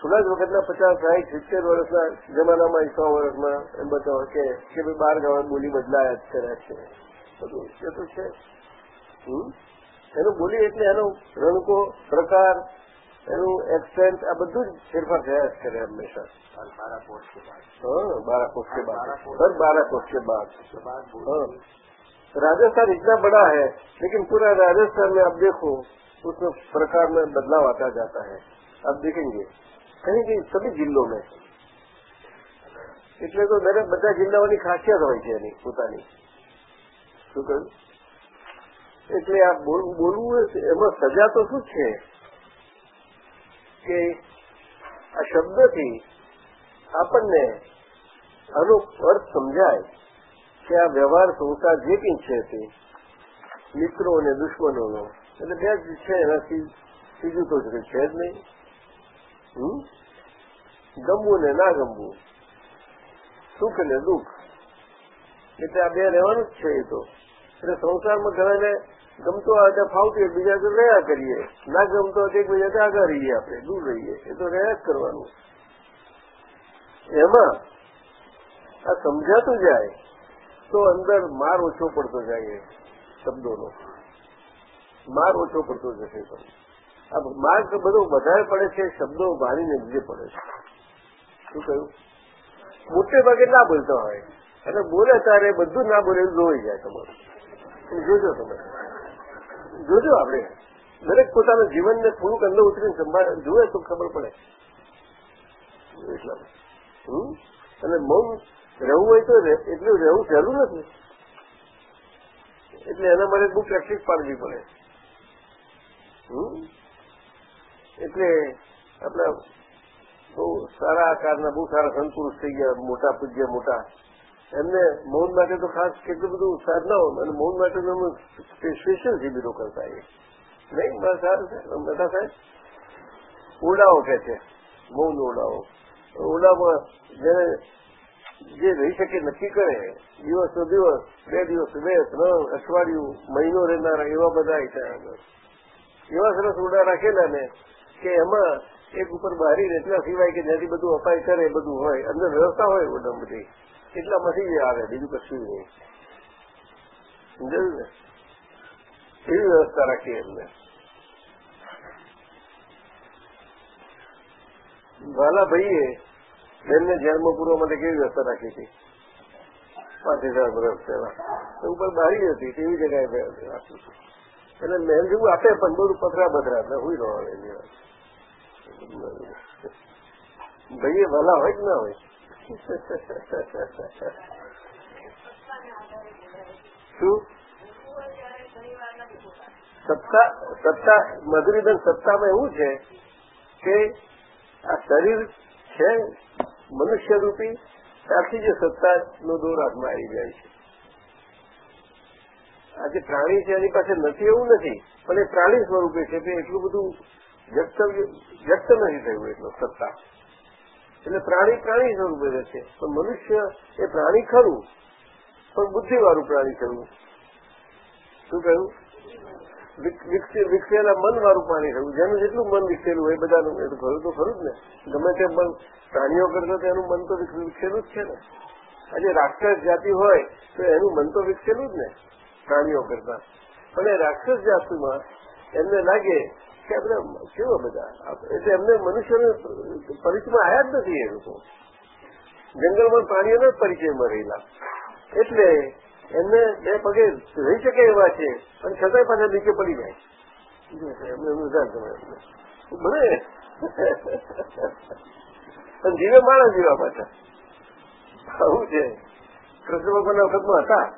થોડા જ વખતના પચાસ, સાહીઠ, સિત્તેર વર્ષના જમાનામાં સો વર્ષમાં એમ બતાવો કે ભાઈ બાર ગામ બોલી બદલાયા જ કરે છે. બધું એ તો છે. એનું બોલી એટલે એનો રણકો પ્રકાર એનું એક્સેન્ટ આ બધું જ ફેરફાર થયા જ કરે હંમેશા बारह कोर्स के बाद हाँ बारह कोस के बाद हर बारह कोस के बाद हाँ राजस्थान इतना बड़ा है लेकिन पूरा राजस्थान में आप देखो उसमें प्रकार में बदलाव आता जाता है आप देखेंगे कहीं कहीं सभी जिल्लों में એટલે તો દરેક બધા જિલ્લાઓની ખાસિયત હોય છે એની પોતાની શું કહ્યું એટલે આ બોલવું એમાં સજા તો શું છે? કે આ શબ્દથી આપણને આનો અર્થ સમજાય કે આ વ્યવહાર સંસાર જે કંઈ છે તે, મિત્રો અને દુશ્મનોનો, એટલે બે જ છે એનાથી બીજું તો છે જ નહીં. ગમવું ને ના ગમવું, સુખ ને દુઃખ, એટલે આ બે રહેવાનું જ છે એ તો. એટલે સંસારમાં ઘણાને ગમતો આવે ફાવતું એકબીજા તો રહ્યા કરીએ. ના ગમતો એકબીજા આગળ રહીએ આપણે, દૂર રહીએ. એ તો રહ્યા જ કરવાનું. એમાં આ સમજાતું જાય તો અંદર માર ઓછો પડતો જાય શબ્દોનો. માર ઓછો પડતો જશે તો. આ માર તો બધો વધારે પડે છે, શબ્દો મારીને લીધે પડે છે. શું કહ્યું? મોટે ભાગે ના બોલતા હોય. અને બોલે ત્યારે બધું ના બોલે જોઈ જાય તમારું. જોજો તમે. જોજો આપણે. દરેક પોતાના જીવનને થોડુંક અંદર ઉતરીને જુએ તો ખબર પડે. અને મૌન રહેવું હોય તો એટલું રહેવું સહેલું નથી. એટલે એના માટે બહુ પ્રેક્ટિસ પાડવી પડે. એટલે આપણા બહુ સારા આકારના, બહુ સારા સંતુષ્ટ થઈ ગયા, મોટા પૂજ્ય, મોટા. એમને મૌન માટે તો ખાસ કેટલું બધું સાધનાઓ અને મૌન માટે અમે સ્પેશિયલ શિબિરો કરતા એ નહીં, બસ સારું બધા સાહેબ. ઓરડાઓ કે છે. મૌન ઓરડાઓ. ઓરડામાં જેને જે રહી શકે નક્કી કરે દિવસ તો દિવસ, બે દિવસ, બે, ત્રણ, અઠવાડિયું, મહિનો રહેનારા એવા બધા એવા સરસ ઓરડા રાખેલા ને કે એમાં એક ઉપર બારી એટલા સિવાય કે જ્યાંથી બધું અપાય કરે, બધું હોય, અંદર વ્યવસ્થા હોય ઓરડા બધી. એટલામાંથી જ આવે બીજું કશું નહીં સમજાયું ને એવી વ્યવસ્થા રાખી એમને વાલા ભાઈએ બેનને જેલમાં પૂરવા માટે કેવી વ્યવસ્થા રાખી હતી પાંચ હજાર વર્ષ પહેલા ઉપર બારી હતી તેવી જગ્યાએ રાખ્યું હતું એટલે મેં જેવું આપે પણ બધું પથરા બથરા એટલે હુઈ રહો એની વાત ભાઈએ વાલા હોય કે ના હોય સત્તા સત્તા મધુરીબેન સત્તામાં એવું છે કે આ શરીર છે મનુષ્ય રૂપી ત્યાંથી જે સત્તા નો દોર હાથમાં આવી જાય છે. આજે પ્રાણી છે એની પાસે નથી એવું નથી, પણ એ પ્રાણી સ્વરૂપે છે કે એટલું બધું વ્યક્ત વ્યક્ત નથી થયું, એટલો સત્તા. એટલે પ્રાણી પ્રાણી સ્વરૂપે રહે છે. પણ મનુષ્ય એ પ્રાણી ખરું, પણ બુદ્ધિવાળું પ્રાણી ખરું. શું કહ્યું? વિકસેલા મન વાળું પ્રાણી થયું જેનું જેટલું મન વિકસેલું હોય બધાનું, એ ખરું તો ખરું જ ને. ગમે તે મન પ્રાણીઓ કરતા તેનું મન તો વિકસેલું જ છે ને. આજે રાક્ષસ જાતિ હોય તો એનું મન તો વિકસેલું જ ને, પ્રાણીઓ કરતા. પણ એ રાક્ષસ જાતિમાં એમને લાગે કેવા બધા? એટલે એમને મનુષ્યને પરિચયમાં આવ્યા જ નથી એ લોકો. જંગલમાં પ્રાણીઓના પરિચયમાં રહેલા. એટલે એમને બે પગે રહી શકે એવા છે, અને છતાંય પાછા નીચે પડી જાય. એમને ઉદાહરણ કરે ભલે. પણ જીવે માણસ જીવા પાછા. આવું છે. કૃષ્ણ ભગવાનના વખતમાં હતા.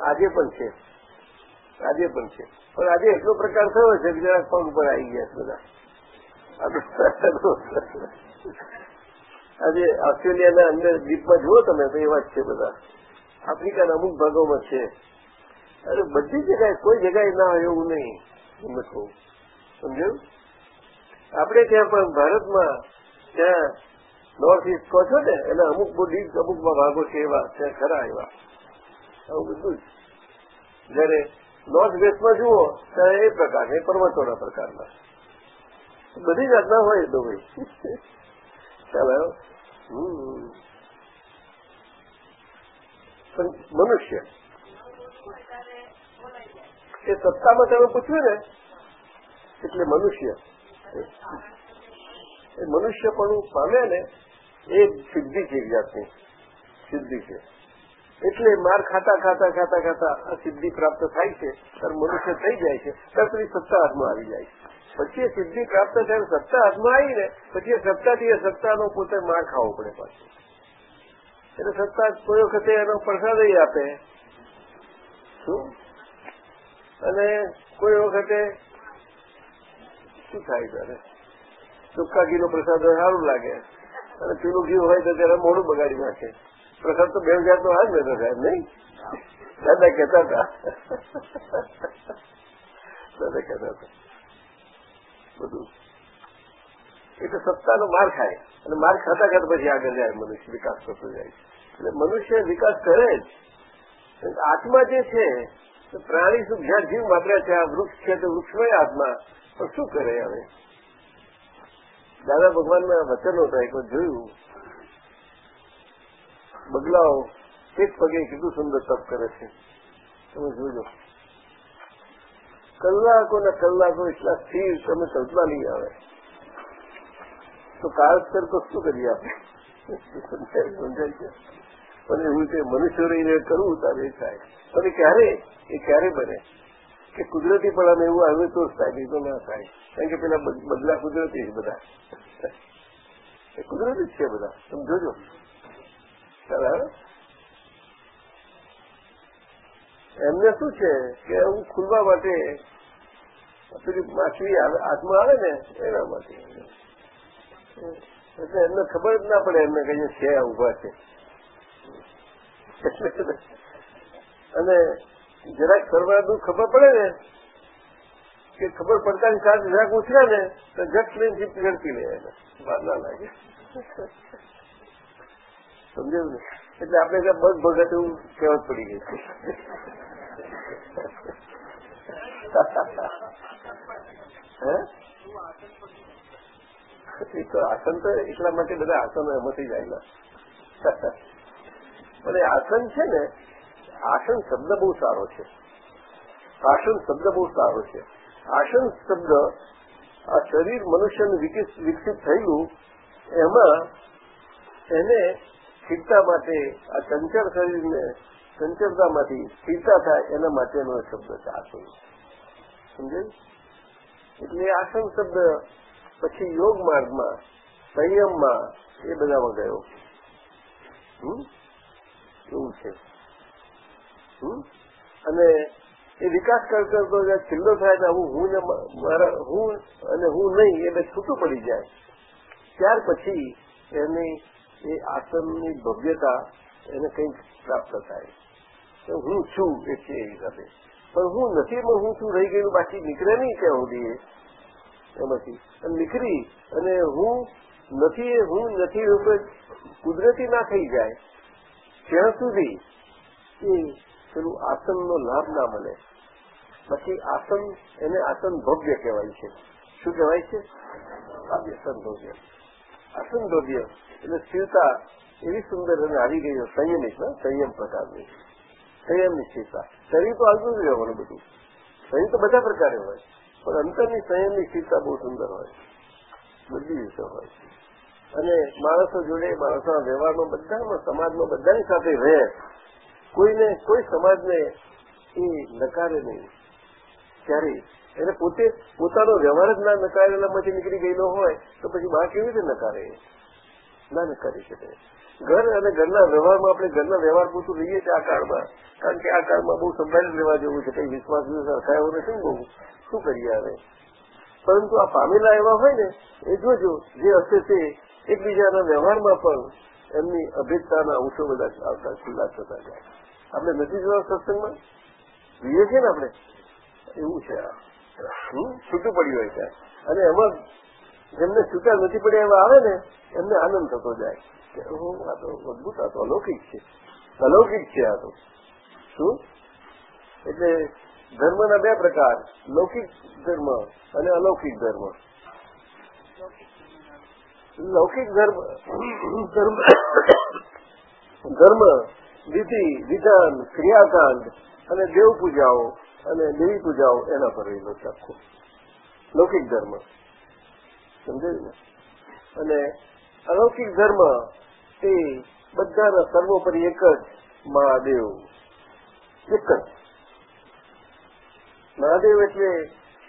આજે પણ છે. આજે પણ છે. પણ આજે એટલો પ્રકાર થયો છે કે જરાક પગ પર આવી ગયા બધા. આજે ઓસ્ટ્રેલિયાના અંદર દીપમાં જુઓ તમે, તો એવા જ છે બધા. આફ્રિકાના અમુક ભાગોમાં છે. અરે બધી જગ્યાએ કોઈ જગ્યાએ ના હોય એવું નહીં એમ કહું. સમજાયું? આપણે ત્યાં પણ ભારતમાં ત્યાં નોર્થ ઇસ્ટ કહો છો ને, એના અમુક અમુકમાં ભાગો છે એવા, ત્યાં ખરા એવા. આવું બધું જ. જયારે નોર્થ વેસ્ટમાં જુઓ, ત્યારે એ પ્રકાર પર્વતોના પ્રકારના. બધી જાતના હોય તો ભાઈ ચાલો મનુષ્ય. એ સત્તામાં તમે પૂછ્યું ને, એટલે મનુષ્ય. એ પણ પામે ને, એ સિદ્ધિ છે જાતની. સિદ્ધિ છે. એટલે માર ખાતા ખાતા ખાતા ખાતા આ સિદ્ધિ પ્રાપ્ત થાય છે ત્યારે મનુષ્ય થઈ જાય છે. ત્યારે સત્તા હાથમાં આવી જાય છે. પછી સિદ્ધિ પ્રાપ્ત થાય સત્તા હાથમાં આવીને પછી સત્તાથી એ સત્તાનો પોતે માર ખાવો પડે પાછો. એટલે સત્તા કોઈ વખતે એનો પ્રસાદ આપે. શું? અને કોઈ વખતે શું થાય ત્યારે? સુક્કા ઘીનો પ્રસાદ સારું લાગે. અને પીલું ઘી હોય તો ત્યારે મોડું બગાડી નાખે. પ્રસાદ તો બે જાતનો હાજ ને સાહેબ નહીં? દાદા કહેતા હતા. દાદા કહેતા હતા. બધું. એટલે સત્તાનો માર ખાય. અને માર ખાતા ખાતા પછી આગળ જાય મનુષ્ય વિકાસ થતો જાય. એટલે મનુષ્ય વિકાસ કરે જ. આત્મા જે છે પ્રાણી સુખ જ્યાં જીવ માત્ર છે, આ વૃક્ષ છે, તો વૃક્ષમય આત્મા. પણ શું કરે હવે? દાદા ભગવાનના વચનો હતા એક જોયું. બગલાઓ એક પગે કેટલું સુંદર તપ કરે છે. તમે જોજો. કલાકો ને કલાકો એટલા સ્થિર તમે કલ્પના લઈ આવે. તો કાળસ્તર તો શું કરી આપે સમજાય છે. પણ એવું મનુષ્ય રહીને કરવું તારે થાય. પણ ક્યારે? એ ક્યારે બને? કે કુદરતી પણ એવું આવે તો જ થાય તો ના થાય. કારણ કે પેલા બદલા કુદરતી બધા. કુદરતી જ છે બધા. તમે જોજો. એમને શું છે કે હું ખુલવા માટે પેલી માછલી હાથમાં આવે ને એના માટે એટલે એમને ખબર જ ના પડે એમને કહીએ છે ઊભા છે અને જરાક ફરવાનું ખબર પડે ને કે ખબર પડતાની સાથે જરાક ઉછરે ને તો જટ લઈને જીપ ઝડપી લે એને વાર ના લાગે સમજાયું ને? એટલે આપણે બસ ભગત એવું કહેવત પડી ગઈ. છે હે તો આસન તો એટલા માટે બધા આસનો એમાંથી જાય અને એ આસન છે ને, આસન શબ્દ બહુ સારો છે. આસન શબ્દ બહુ સારો છે. આસન શબ્દ આ શરીર મનુષ્યનું વિકસિત થયેલું, એમાં એને સ્થિરતા માટે, આ ચંચળ શરીરને ચંચળતામાંથી સ્થિરતા થાય એના માટેનો શબ્દ આસન સમજાયું? એટલે આસન શબ્દ પછી યોગ માર્ગમાં, સંયમમાં એ બધામાં ગયો. એવું છે. અને એ વિકાસ કરતો કરતો છેલ્લો થાય ને હું હું મારા, હું અને હું નહીં એટલે છૂટું પડી જાય. ત્યાર પછી એની એ આસનની ભવ્યતા એને કંઈક પ્રાપ્ત થાય. હું છું એ છે એ પણ હું નથી હું છું, રહી ગયેલું બાકી નીકળે નહીં ત્યાં સુધી એમાંથી. અને નીકળી અને હું નથી હું નથી રૂપે કુદરતી ના થઈ જાય. ત્યાં સુધી એ પેલું આસનનો લાભ ના મળે. પછી આસન એને આસન ભવ્ય કહેવાય છે. શું કહેવાય છે? ભવ્ય ભવ્ય એટલે સ્થિરતા એવી સુંદર અને આવી ગઈ સંયમિત સંયમ પ્રકારની સંયમની સ્થિરતા શરીર તો આવતું જ રહેવાનું બધું શરીર તો બધા પ્રકારે હોય પણ અંતરની સંયમની સ્થિરતા બહુ સુંદર હોય બધી રીતે હોય અને માણસો જોડે, માણસના વ્યવહારમાં બધામાં, સમાજમાં બધાની સાથે રહે. કોઈને, કોઈ સમાજને એ નકારે નહીં. ક્યારે એને પોતે પોતાનો વ્યવહાર જ ના નકારેલામાંથી નીકળી ગયેલો હોય, તો પછી બહાર કેવી રીતે નકારે? ના નકારી શકે. ઘર અને ઘરના વ્યવહારમાં આપણે ઘરના વ્યવહાર પૂરતું રહીએ છીએ આ કાળમાં. કારણ કે આ કાળમાં બહુ સંભાળી લેવા જેવું છે. કઈ વિશ્વાસ સરખાયો નથી બહુ. શું કરીએ આવે પરંતુ આ પામેલા એવા હોય ને, એ જોજો જે હશે તે એકબીજાના વ્યવહારમાં પણ એમની અભેદતાના અંશો બધા આવતા ખુલ્લા થતા જાય. આપણે નથી જોવા સત્સંગમાં? જોઈએ છીએ ને આપણે? એવું છે આ? છૂટું પડ્યું હોય છે? અને એમાં જેમને છૂટા નથી પડ્યા એવા આવે ને, એમને આનંદ થતો જાય. કે હું આ તો અદભુત, આ તો અલૌકિક છે. અલૌકિક છે આ તો. શું? એટલે ધર્મના બે પ્રકાર, લૌકિક ધર્મ અને અલૌકિક ધર્મ. લૌકિક ધર્મ ધર્મ ધર્મ, વિધિ, વિધાન, ક્રિયાકાંડ અને દેવ પૂજાઓ અને દેવી પૂજાઓ એના પર રહેલો છે આખો લૌકિક ધર્મ. સમજાયું અને અલૌકિક ધર્મ એ બધાના સર્વોપરી એક જ મહાદેવ. એક જ. મહાદેવ એટલે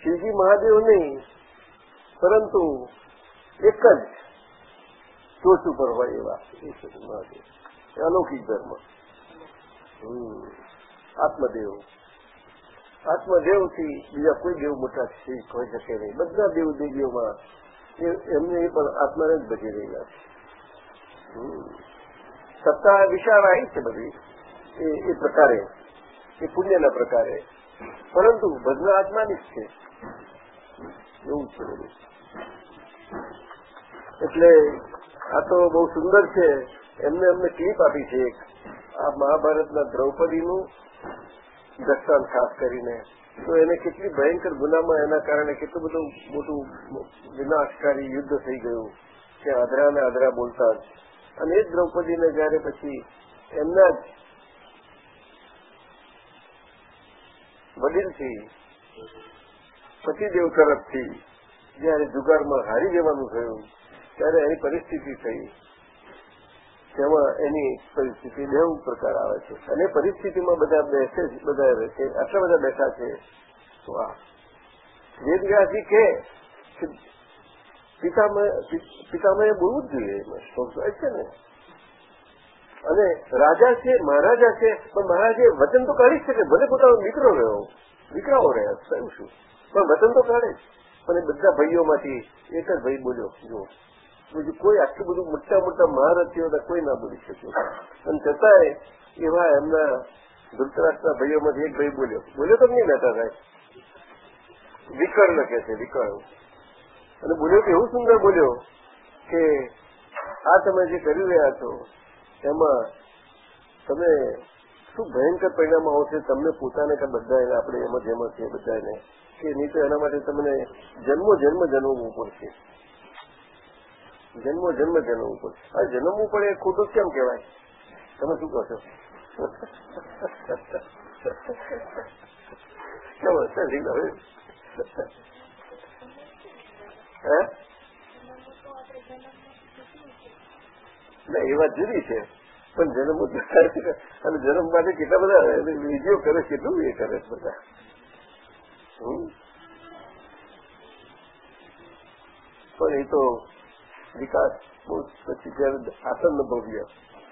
શિવજી મહાદેવ નહીં, પરંતુ એક જ ટોચ ઉપર હોય એવા મહાદેવ. અલૌકિક ધર્મ. આત્મદેવ. આત્મદેવથી બીજા કોઈ દેવ મોટા શીખ હોઈ શકે નહીં. બધા દેવ દેવીઓમાં એમને પણ આત્માને જ બચી રહેલા છે. સત્તા વિશાળ આવી છે બધી. એ પ્રકારે. એ પુણ્યના પ્રકારે. પરંતુ ભજન આત્માની જ છે. એવું છે બધું. એટલે આ તો બહુ સુંદર છે. એમને અમને ક્લિપ આપી છે એક. આ મહાભારતના દ્રૌપદીનું દ્રષ્ટાંત ખાસ કરીને. તો એને કેટલી ભયંકર ગુનામાં એના કારણે કેટલું બધું મોટું વિનાશકારી યુદ્ધ થઈ ગયું કે અધરા ને અધરા બોલતા જ. અને એ દ્રૌપદીને જયારે પછી એમના જ વડીલથી, પતિદેવ તરફથી જયારે જુગારમાં હારી જવાનું થયું, ત્યારે એની પરિસ્થિતિ થઈ. તેમાં એની પરિસ્થિતિ બે પ્રકાર આવે છે. અને પરિસ્થિતિમાં બધા બેસે જ, બધા રહેશે આટલા બધા બેઠા છે. વાહ વેદવ્યાસી કે પિતામહ, પિતામહે જ જોઈએ સંસ્કાર છે ને. અને રાજા છે, મહારાજા છે, પણ મહારાજે વચન તો કાઢી શકે. ભલે પોતાનો દીકરો રહ્યો, દીકરાઓ રહ્યા શું? પણ વચન તો કાઢે જ. પણ બધા ભાઈઓમાંથી એક જ ભાઈ બોલ્યો જો બીજું કોઈ આટલું બધું મોટા મોટા મહારથીઓ કોઈ ના બોલી શક્યું અને છતાંય એવા એમના ધૃતરાષ્ટ્રના ભાઈઓમાંથી એક ભાઈ બોલ્યો બોલ્યો તો નહીં બેઠા સાહેબ વિકર્ણ કે છે વિકર્ણ અને બોલ્યો કે એવું સુંદર બોલ્યો કે આ તમે જે કરી રહ્યા છો એમાં તમે શું ભયંકર પરિણામ આવશે તમને પોતાને કે બધાને આપણે એમાં જેમાં છીએ બધાને કે નહીં તો એના માટે તમને જન્મો જન્મ જન્મવું પડશે જન્મો, જન્મ જન્મવું પડે આ જન્મવું પડે એ ખોટું કેમ કહેવાય? તમે શું કહો છો? હે? ના, એ વાત જુદી છે. પણ જન્મ અને જન્મ માટે કેટલા બધા વિધિઓ કરે કેટલું એ કરે છે બધા? પણ એ તો વિકાસ બહુ પછી જયારે આસન ભવ્ય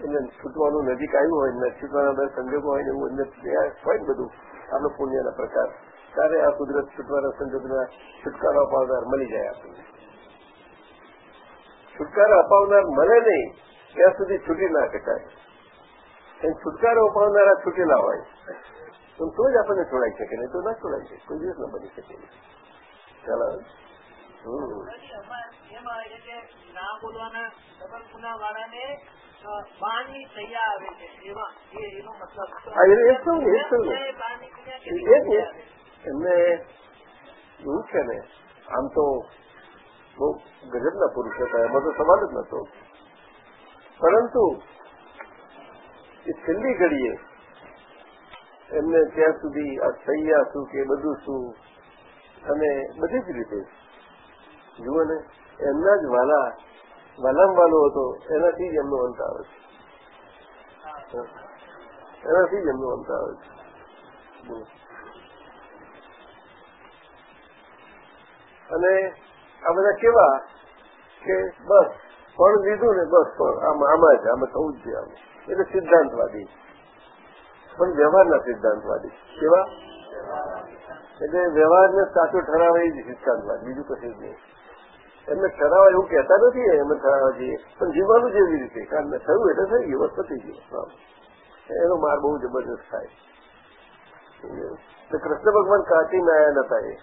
એને છૂટવાનું નજીક આવ્યું હોય ને છૂટવાના બધા સંજોગો હોય ને એવું હોય ને બધું આનો પુણ્યના પ્રકાર. ત્યારે આ કુદરત છૂટવાના સંજોગના છુટકારો અપાવનાર મળી જાય આપણને છુટકારો અપાવનાર મળે નહીં, ત્યાં સુધી છૂટી ના શકાય. એમ છુટકારો અપાવનારા છૂટેલા હોય. તો જ આપણને છોડાઈ શકે, નહીં તો ના છોડાઈ શકે, કોઈ દિવસ ના બની શકે. ચાલો. ના ને, ને. ને એવું છે ને આમ તો બહુ ગજબના પુરુષ હતા એમાં તો સવાલ જ નતો પરંતુ એ છેલ્લી ઘડીએ એમને ત્યાં સુધી આ સૈયા શું કે બધું શું અને બધી જ રીતે જુઓ ને એમના જ વાલા વાલામ વાલો હતો એનાથી જ એમનો અંત આવે છે. એનાથી જ એમનો અંત આવે છે. અને આ બધા કેવા કે બસ પણ લીધું ને બસ પણ આમ આમાં જ આમાં થવું જ છે આમ. એટલે સિદ્ધાંતવાદી. પણ વ્યવહારના સિદ્ધાંતવાદી. કેવા? એટલે વ્યવહારને સાચો ઠરાવે એ જ સિદ્ધાંતવાદ. બીજું કશું જ નહીં. એમને ઠરાવા એવું કહેતા નથી એમને ઠરાવા જઈએ પણ જીવવાનું જેવી રીતે. કારણ થયું એટલે થઈ ગયું વસ્તુ થઈ ગયું એનો માર બહુ જબરદસ્ત થાય. તો કૃષ્ણ ભગવાન કાચી માયા નતા એ.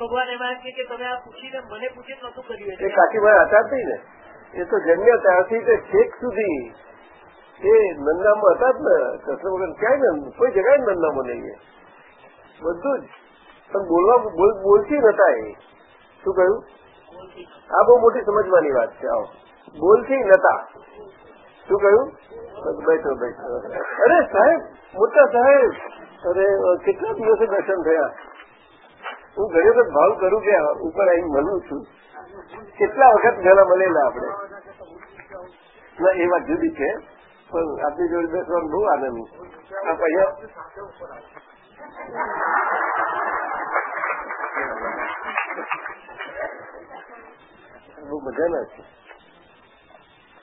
ભગવાન એમાં કે તમે આ પૂછીને મને પૂછીને નતું કર્યું એ કાચી માયા હતા જ ને. એ તો જન્મ્યા ત્યારથી તે છેક સુધી. એ નંદામાં હતા જ ને કૃષ્ણ ભગવાન ક્યાંય ને કોઈ જગ્યાએ નંદામાં નહીં બધું જ. પણ બોલવા બોલતી નતા એ. શું કહ્યું? આ બહુ મોટી સમજવાની વાત છે, આવો. બોલથી નતા. શું કહ્યું? બેઠો બેઠો. અરે સાહેબ, મોટા સાહેબ, અરે કેટલા દિવસે દર્શન થયા? હું ઘણી વખત ભાવ કરું કે ઉપર આવીને મળું છું. કેટલા વખત ઘણા મળેલા આપણે? ના, એ વાત જુદી છે, પણ આપણી જોડે બેસવાનું બહુ આનંદ આપ અહીંયા બહુ મજાના છે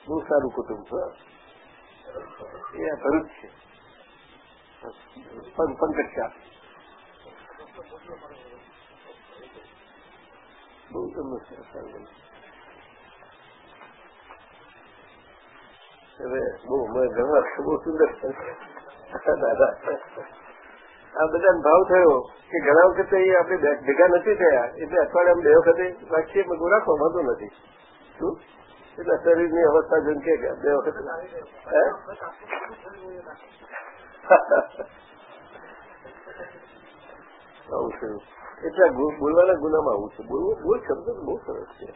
બહુ સારું કુટુંબ છે એ આ ભરૂચ છે પં- પંકજ શાહ બહુ એમનું છે સારું. હવે બહુ મને ઘણા બહુ સુંદર છે દાદા આ બધાને ભાવ થયો કે ઘણા વખતે એ આપણે ભેગા નથી થયા. એટલે અઠવાડિયામાં બે વખતે મગું રાખો વાંધો નથી. શું? એટલે શરીરની અવસ્થા જેમ કે બે વખતે. આવું છે. એટલે બોલવાના ગુનામાં આવું છે. બોલવું બોલ શબ્દ બહુ સરસ છે.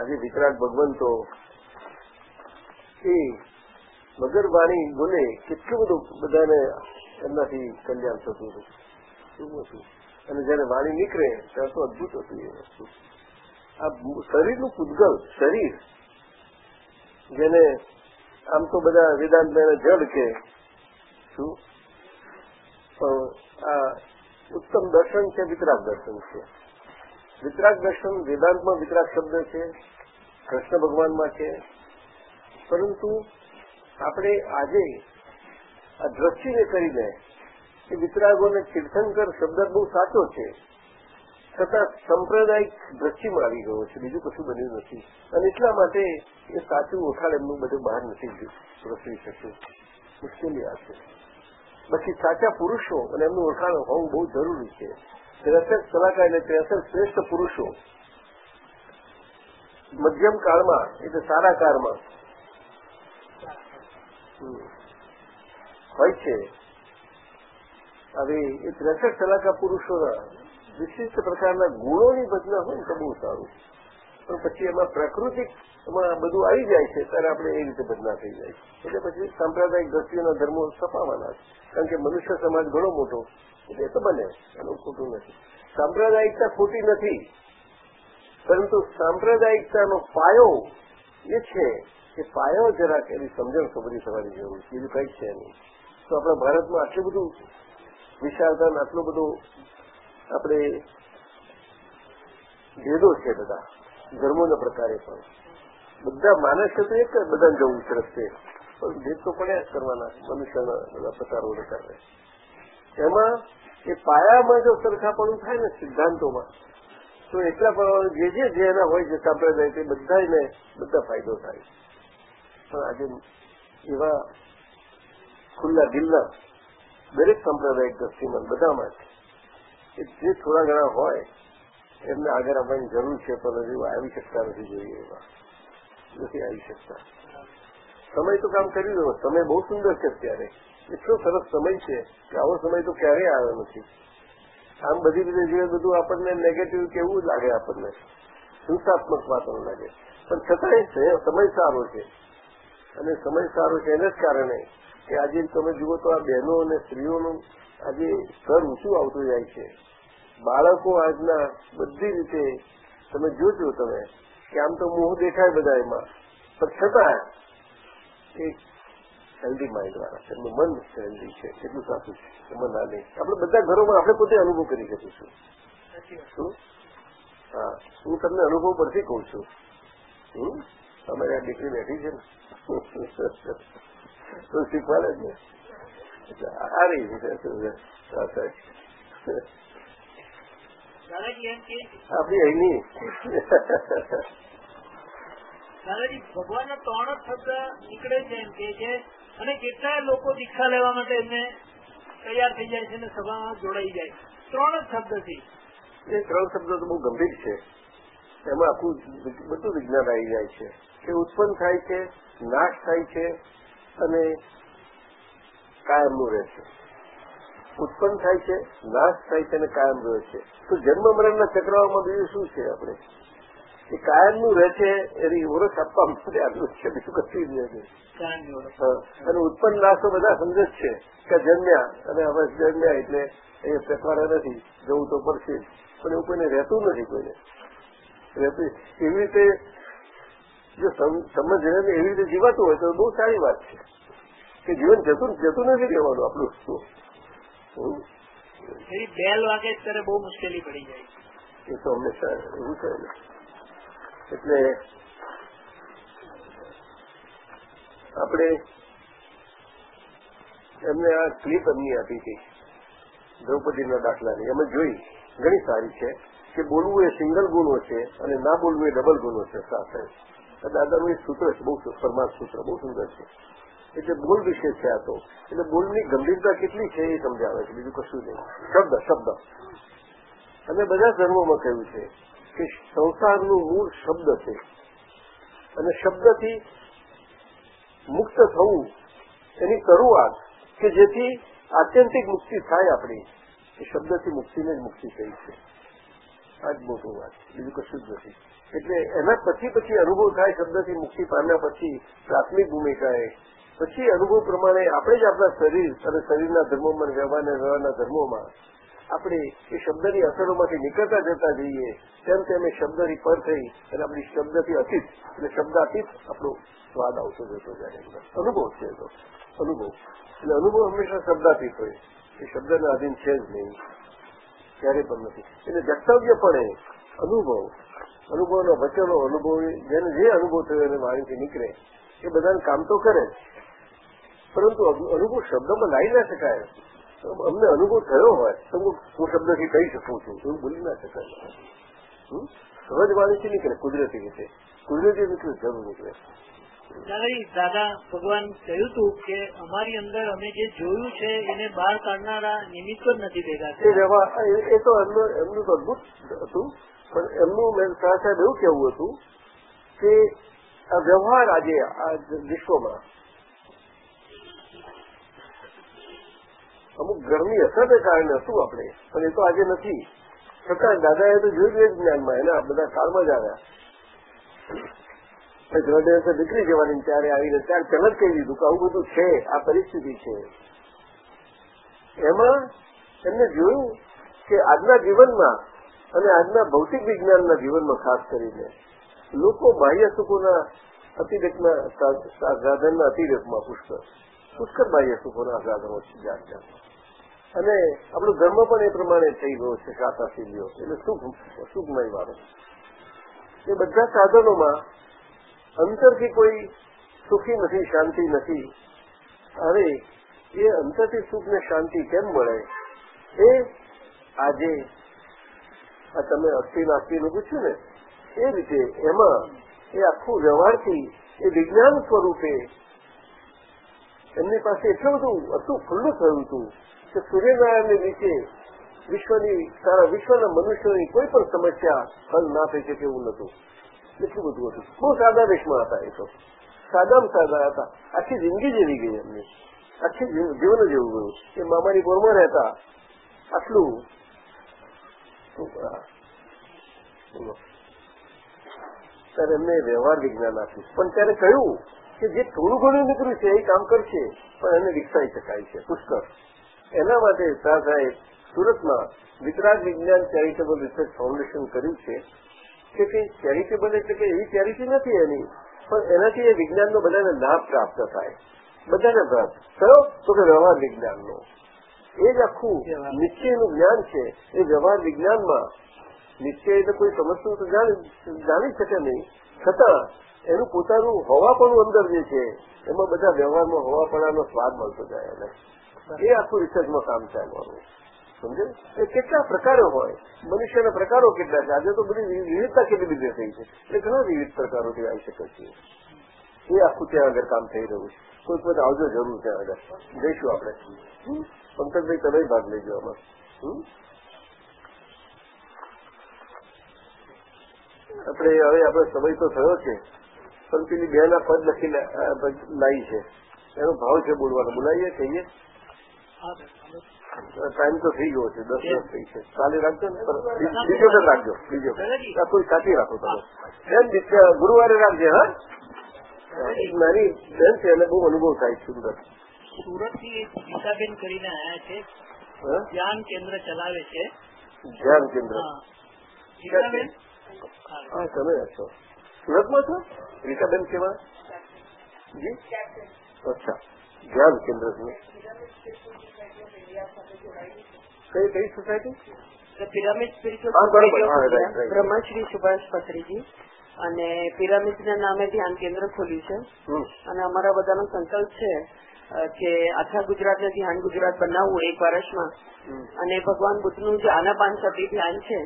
આજે વિતરાગ ભગવંતો એ વગર વાણી બોલે, કેટલું બધું બધાને એમનાથી કલ્યાણ થતું હતું શું હતું? અને જયારે વાણી નીકળે, ત્યારે તો અદભુત હતું એ વસ્તુ. આ શરીરનું પૂતગલ શરીર, જેને આમ તો બધા વેદાંત જડ કે, શું? પણ આ ઉત્તમ દર્શન છે વિતરાગ દર્શન છે? વિતરાગ દર્શન વેદાંતમાં વિતરાગ શબ્દ છે, કૃષ્ણ ભગવાનમાં છે. પરંતુ આપણે આજે આ દ્રષ્ટિને કરીને એ વિતરાગોને તીર્થંકર શબ્દ બહુ સાચો છે. છતાં સંપ્રદાયિક દ્રષ્ટિમાં આવી ગયો છે. બીજું કશું બન્યું નથી. અને એટલા માટે એ સાચું ઓળખાણ એમનું બધું બહાર નથી રસી શક્યું મુશ્કેલી આ છે પછી સાચા પુરુષો અને એમનું ઓળખાણ હોવું બહુ જરૂરી છે. ત્રેસઠ કલાકાર એટલે ત્રેસઠ શ્રેષ્ઠ પુરુષો મધ્યમ કાળમાં એટલે સારા કાળમાં. હોય છે. હવે એ ત્રેસઠ કલાકા પુરુષોના વિશિષ્ટ પ્રકારના ગુણોની બદલા હોય તો બહુ સારું. પણ પછી એમાં પ્રાકૃતિક બધું આવી જાય છે, ત્યારે આપણે એ રીતે બદલા થઈ જાય એટલે પછી સાંપ્રદાયિક દ્રષ્ટિના ધર્મો સ્થપાવાના છે. કારણ કે મનુષ્ય સમાજ ઘણો મોટો એટલે તો બને એનું ખોટું નથી. સાંપ્રદાયિકતા ખોટી નથી. પરંતુ સાંપ્રદાયિકતાનો પાયો એ છે કે પાયો જરાક એની સમજણ ખબરી થવાની જરૂર છે. બીજું કંઈ છે નહીં. તો આપણા ભારતમાં આટલું બધું વિશાળતા આટલું બધું આપણે ભેદો છે બધા, ધર્મોના પ્રકારે પણ. બધા માને છે તો એક જ જવું છે પણ ભેદ તો પડ્યા જ કરવાના, મનુષ્યના બધા પ્રકારોને કારણે. એમાં એ પાયામાં જો સરખાપણું થાય ને સિદ્ધાંતોમાં, તો એટલા પ્રમાણે જે જે જે એના હોય છે સાંપ્રદાય તે બધાને બધા ફાયદો થાય. પણ આજે એવા ખુલ્લા દિલના દરેક સાંપ્રદાયિક દ્રષ્ટિમાં બધામાં માટે જે થોડા ઘણા હોય એમને આગળ આવવાની જરૂર છે પણ હજુ આવી શકતા નથી જોઈએ એવા નથી આવી શકતા સમય તો કામ કરી દો સમય બહુ સુંદર છે અત્યારે એટલો સરસ સમય છે કે આવો સમય તો ક્યારેય આવ્યો નથી આમ બધી રીતે જે બધું આપણને નેગેટિવ કેવું લાગે આપણને હિંસાત્મક વાતાવરણ લાગે પણ છતાંય સમય સારો છે અને સમય સારો છે એને જ કારણે કે આજે તમે જુઓ તો આ બહેનો અને સ્ત્રીઓનું આજે સ્તર ઊંચું આવતું જાય છે. બાળકો આજના બધી રીતે તમે જોજો તમે કે આમ તો મોહ દેખાય બધા એમાં. પણ છતાં એક હેલ્ધી માઇન્ડ વાળા એમનું મન હેલ્ધી છે એટલું સાચું છે. મન આ નહીં. આપણે બધા ઘરોમાં આપણે પોતે અનુભવ કરી શકીશું શું? હા હું તમને અનુભવ પરથી કહું છું. તમારી આ દીકરી બેઠી છે ને. તો શીખવાડે છે એટલે આ રહી છે દાદાજી અહીંની દાદાજી ભગવાનના ત્રણ શબ્દ નીકળે છે એમ કે છે અને કેટલાય લોકો દીક્ષા લેવા માટે એમને તૈયાર થઈ જાય છે અને સભામાં જોડાઈ જાય. ત્રણ જ શબ્દથી. એ ત્રણ શબ્દ તો બહુ ગંભીર છે. એમાં આખું બધું વિજ્ઞાન આવી જાય છે. કે ઉત્પન્ન થાય છે નાશ થાય છે અને કાયમનું રહે છે ઉત્પન્ન થાય છે નાશ થાય છે અને કાયમ રહે છે. તો જન્મ મરણના ચક્રાઓમાં બીજું શું છે આપણે? એ કાયમનું રહે છે એની ઓળખ આપવા માટે આટલું છે બીજું કશું જ નથી. અને ઉત્પન્ન નાશો બધા સમજે જ છે કે જન્મ્યા અને હવે જન્મ્યા એટલે એ ફેરફાર નથી જવું તો પડશે પણ એવું કોઈને રહેતું નથી કોઈને. રહેતું એવી રીતે જો સમજ રહે એવી રીતે જીવાતું હોય તો બહુ સારી વાત છે. કે જીવન જતું જતું નથી રહેવાનું આપણું શું. બેલ વાગે ત્યારે બહુ મુશ્કેલી પડી જાય. એ તો હંમેશા એવું છે એટલે આપણે એમને આ ક્લિપ એમની આપી હતી દ્રૌપદીના દાખલાની. અમે જોઈ. ઘણી સારી છે. કે બોલવું એ સિંગલ ગુનો છે અને ના બોલવું એ ડબલ ગુનો છે સાથે દાદાનું એ સૂત્ર છે, બહુ પરમાર્થ સૂત્ર, બહુ સુંદર છે. એટલે બોલ વિશે છે આ તો, એટલે બોલની ગંભીરતા કેટલી છે એ સમજાવે છે, બીજું કશું નહીં. શબ્દ શબ્દ. અને બધા ધર્મોમાં કહ્યું છે કે સંસારનું મૂળ શબ્દ છે. અને શબ્દથી મુક્ત થવું, એની શરૂઆત કે જેથી આત્યંતિક મુક્તિ થાય આપણી, એ શબ્દથી મુક્તિને જ મુક્તિ થઈ છે. આ જ મોટું વાત બીજું કશું જ નથી. એટલે એના પછી પછી અનુભવ થાય, શબ્દથી મુક્તિ પામ્યા પછી પ્રાથમિક ભૂમિકાએ પછી અનુભવ પ્રમાણે આપણે જ આપણા શરીર અને શરીરના ધર્મોમાં વ્યવહાર વ્યવહારના ધર્મોમાં આપણે એ શબ્દની અસરોમાંથી નીકળતા જતા જઈએ, તેમ તેમ એ શબ્દની પર થઈ અને આપણી શબ્દથી અતીત એટલે શબ્દાતીત આપણો સ્વાદ આવતો જતો જાય અનુભવ છે એ તો અનુભવ. એટલે અનુભવ હંમેશા શબ્દાતીત હોય. એ શબ્દના આધીન છે જ નહીં. ક્યારે પણ નથી. એટલે દ્રષ્ટવ્યપણે અનુભવ. અનુભવનો વચનો અનુભવ જેને જે અનુભવ થયો એને વાણીથી નીકળે. એ બધાને કામ તો કરે પરંતુ અનુભવ શબ્દમાં લાવી ના શકાય. અમને અનુભવ થયો હોય તો હું શબ્દથી કહી શકું છું એવું બોલી ના શકાય. સહજ વાણીથી નીકળે કુદરતી રીતે. કુદરતી રીતે જરૂર નીકળે. દાદાજી દાદા ભગવાન કહ્યું હતું કે અમારી અંદર અમે જે જોયું છે એને બહાર કાઢનારા નિમિત્ત નથી ભેગા એ તો એમનું અદભુત હતું. પણ એમનું મેં સાહેબ એવું કહેવું હતું કે આ વ્યવહાર આજે આ વિશ્વમાં અમુક ઘરની અસરને કારણે હતું આપણે, પણ એ તો આજે નથી. છતાં દાદાએ તો જોયું જ જ્ઞાનમાં, એના બધા કાળમાં જ આવ્યા. હૃદય દીકરી જવાની ત્યારે આવીને ત્યારે પહેલા જ કહી દીધું કે આવું બધું છે, આ પરિસ્થિતિ છે. એમાં એમને જોયું કે આજના જીવનમાં અને આજના ભૌતિક વિજ્ઞાનના જીવનમાં ખાસ કરીને લોકો બાહ્ય સુખોના અતિરેકના સાધનના અતિરેકમાં પુષ્કળ પુષ્કળ બાહ્ય સુખોના સાધનો છે જાત અને આપણો ધર્મ પણ એ પ્રમાણે થઈ ગયો છે શાતાશીલીઓ એટલે સુખ, સુખમય વાળો એ બધા સાધનોમાં અંતરથી કોઈ સુખી નથી, શાંતિ નથી. હવે એ અંતરથી સુખ ને શાંતિ કેમ મળે? એ આજે આ તમે અસ્થિ નાસ્તિનું પૂછ્યું ને, એ રીતે એમાં એ આખું વ્યવહારથી એ વિજ્ઞાન સ્વરૂપે એમની પાસે એટલું બધું હતું ખુલ્લું થયું હતું કે સૂર્યનારાયણની નીચે વિશ્વની, સારા વિશ્વના મનુષ્યોની કોઈ પણ સમસ્યા હલ ના થઈ શકે એવું નતું એટલું બધું હતું. બહુ સાદા દેશમાં હતા એ તો. સાદામાં સાદા હતા. આખી જિંદગી જેવી ગઈ એમની. આખી જીવન જેવું ગયું. એ મામાની બોરમાં રહેતા આટલું બોલો. ત્યારે એમને વ્યવહાર વિજ્ઞાન આપ્યું. પણ ત્યારે કહ્યું કે જે થોડું ઘણું નીકળ્યું છે એ કામ કરશે, પણ એને વિકસાઈ શકાય છે. પુષ્કળ. એના માટે શાહ સાહેબ સુરતમાં વિતરાગ વિજ્ઞાન ચેરિટેબલ રિસર્ચ ફાઉન્ડેશન કર્યું છે, કે તે ચેરિટેબલ એટલે કે એવી ચેરિટી નથી એની, પણ એનાથી એ વિજ્ઞાનનો બધાને લાભ પ્રાપ્ત થાય. બધાને લાભ કયો તો કે વ્યવહાર વિજ્ઞાનનો. એ જ આખું નિશ્ચયનું જ્ઞાન છે. એ વ્યવહાર વિજ્ઞાનમાં નિશ્ચય એટલે કોઈ સમજતું તો જાણી શકે નહીં. છતાં એનું પોતાનું હવાપણું અંદર જે છે એમાં બધા વ્યવહારમાં હવાપણાનો સ્વાદ મળતો જાય એને. એ આખું રિસર્ચમાં કામ ચાલવાનું સમજે એ કેટલા પ્રકારો હોય? મનુષ્યના પ્રકારો કેટલા છે? આજે તો બધી વિવિધતા કેટલી બધી થઈ છે. એટલે ઘણા વિવિધ પ્રકારોથી આવી શકે છે. એ આખું ત્યાં આગળ કામ થઈ રહ્યું છે. કોઈ પણ આવજો જરૂર ત્યાં આગળ. જઈશું આપણે? પંકજભાઈ તમે ભાગ લેજો આમાં. આપણે હવે આપણો સમય તો થયો છે. પણ પેલી બે ના પદ લખી લાવી છે. એનો ભાવ છે બોલવાનો. બોલાવીએ કહીએ? ટાઈમ તો થઈ ગયો છે દસ દસ થઈ છે. કાલે રાખજો ને? બીજો વખત રાખજો બીજો. કોઈ સાચી રાખો તમે. બેન ગુરુવારે રાખજે હા? એક નાની બેન છે એને બહુ અનુભવ થાય સુંદર. સુરતથી ગીતાબેન કરીને આયા છે. ધ્યાન કેન્દ્ર ચલાવે છે. ધ્યાન કેન્દ્ર? ગીતાબેન? હા તમે છો. સુરતમાં છો? ગીતાબેન કેવા જી? અચ્છા. ધ્યાન કેન્દ્ર છે. કઈ કઈ સોસાયટી પિરામિડ બ્રહ્મશ્રી સુભાષ પથરીજી અને પિરામિડ ના નામે ધ્યાન કેન્દ્ર ખોલ્યું છે. અને અમારા બધાનો સંકલ્પ છે કે આખા ગુજરાતને ધ્યાન ગુજરાત બનાવવું એક વર્ષમાં. અને ભગવાન બુદ્ધનું જે આનાપાન સતી ધ્યાન છે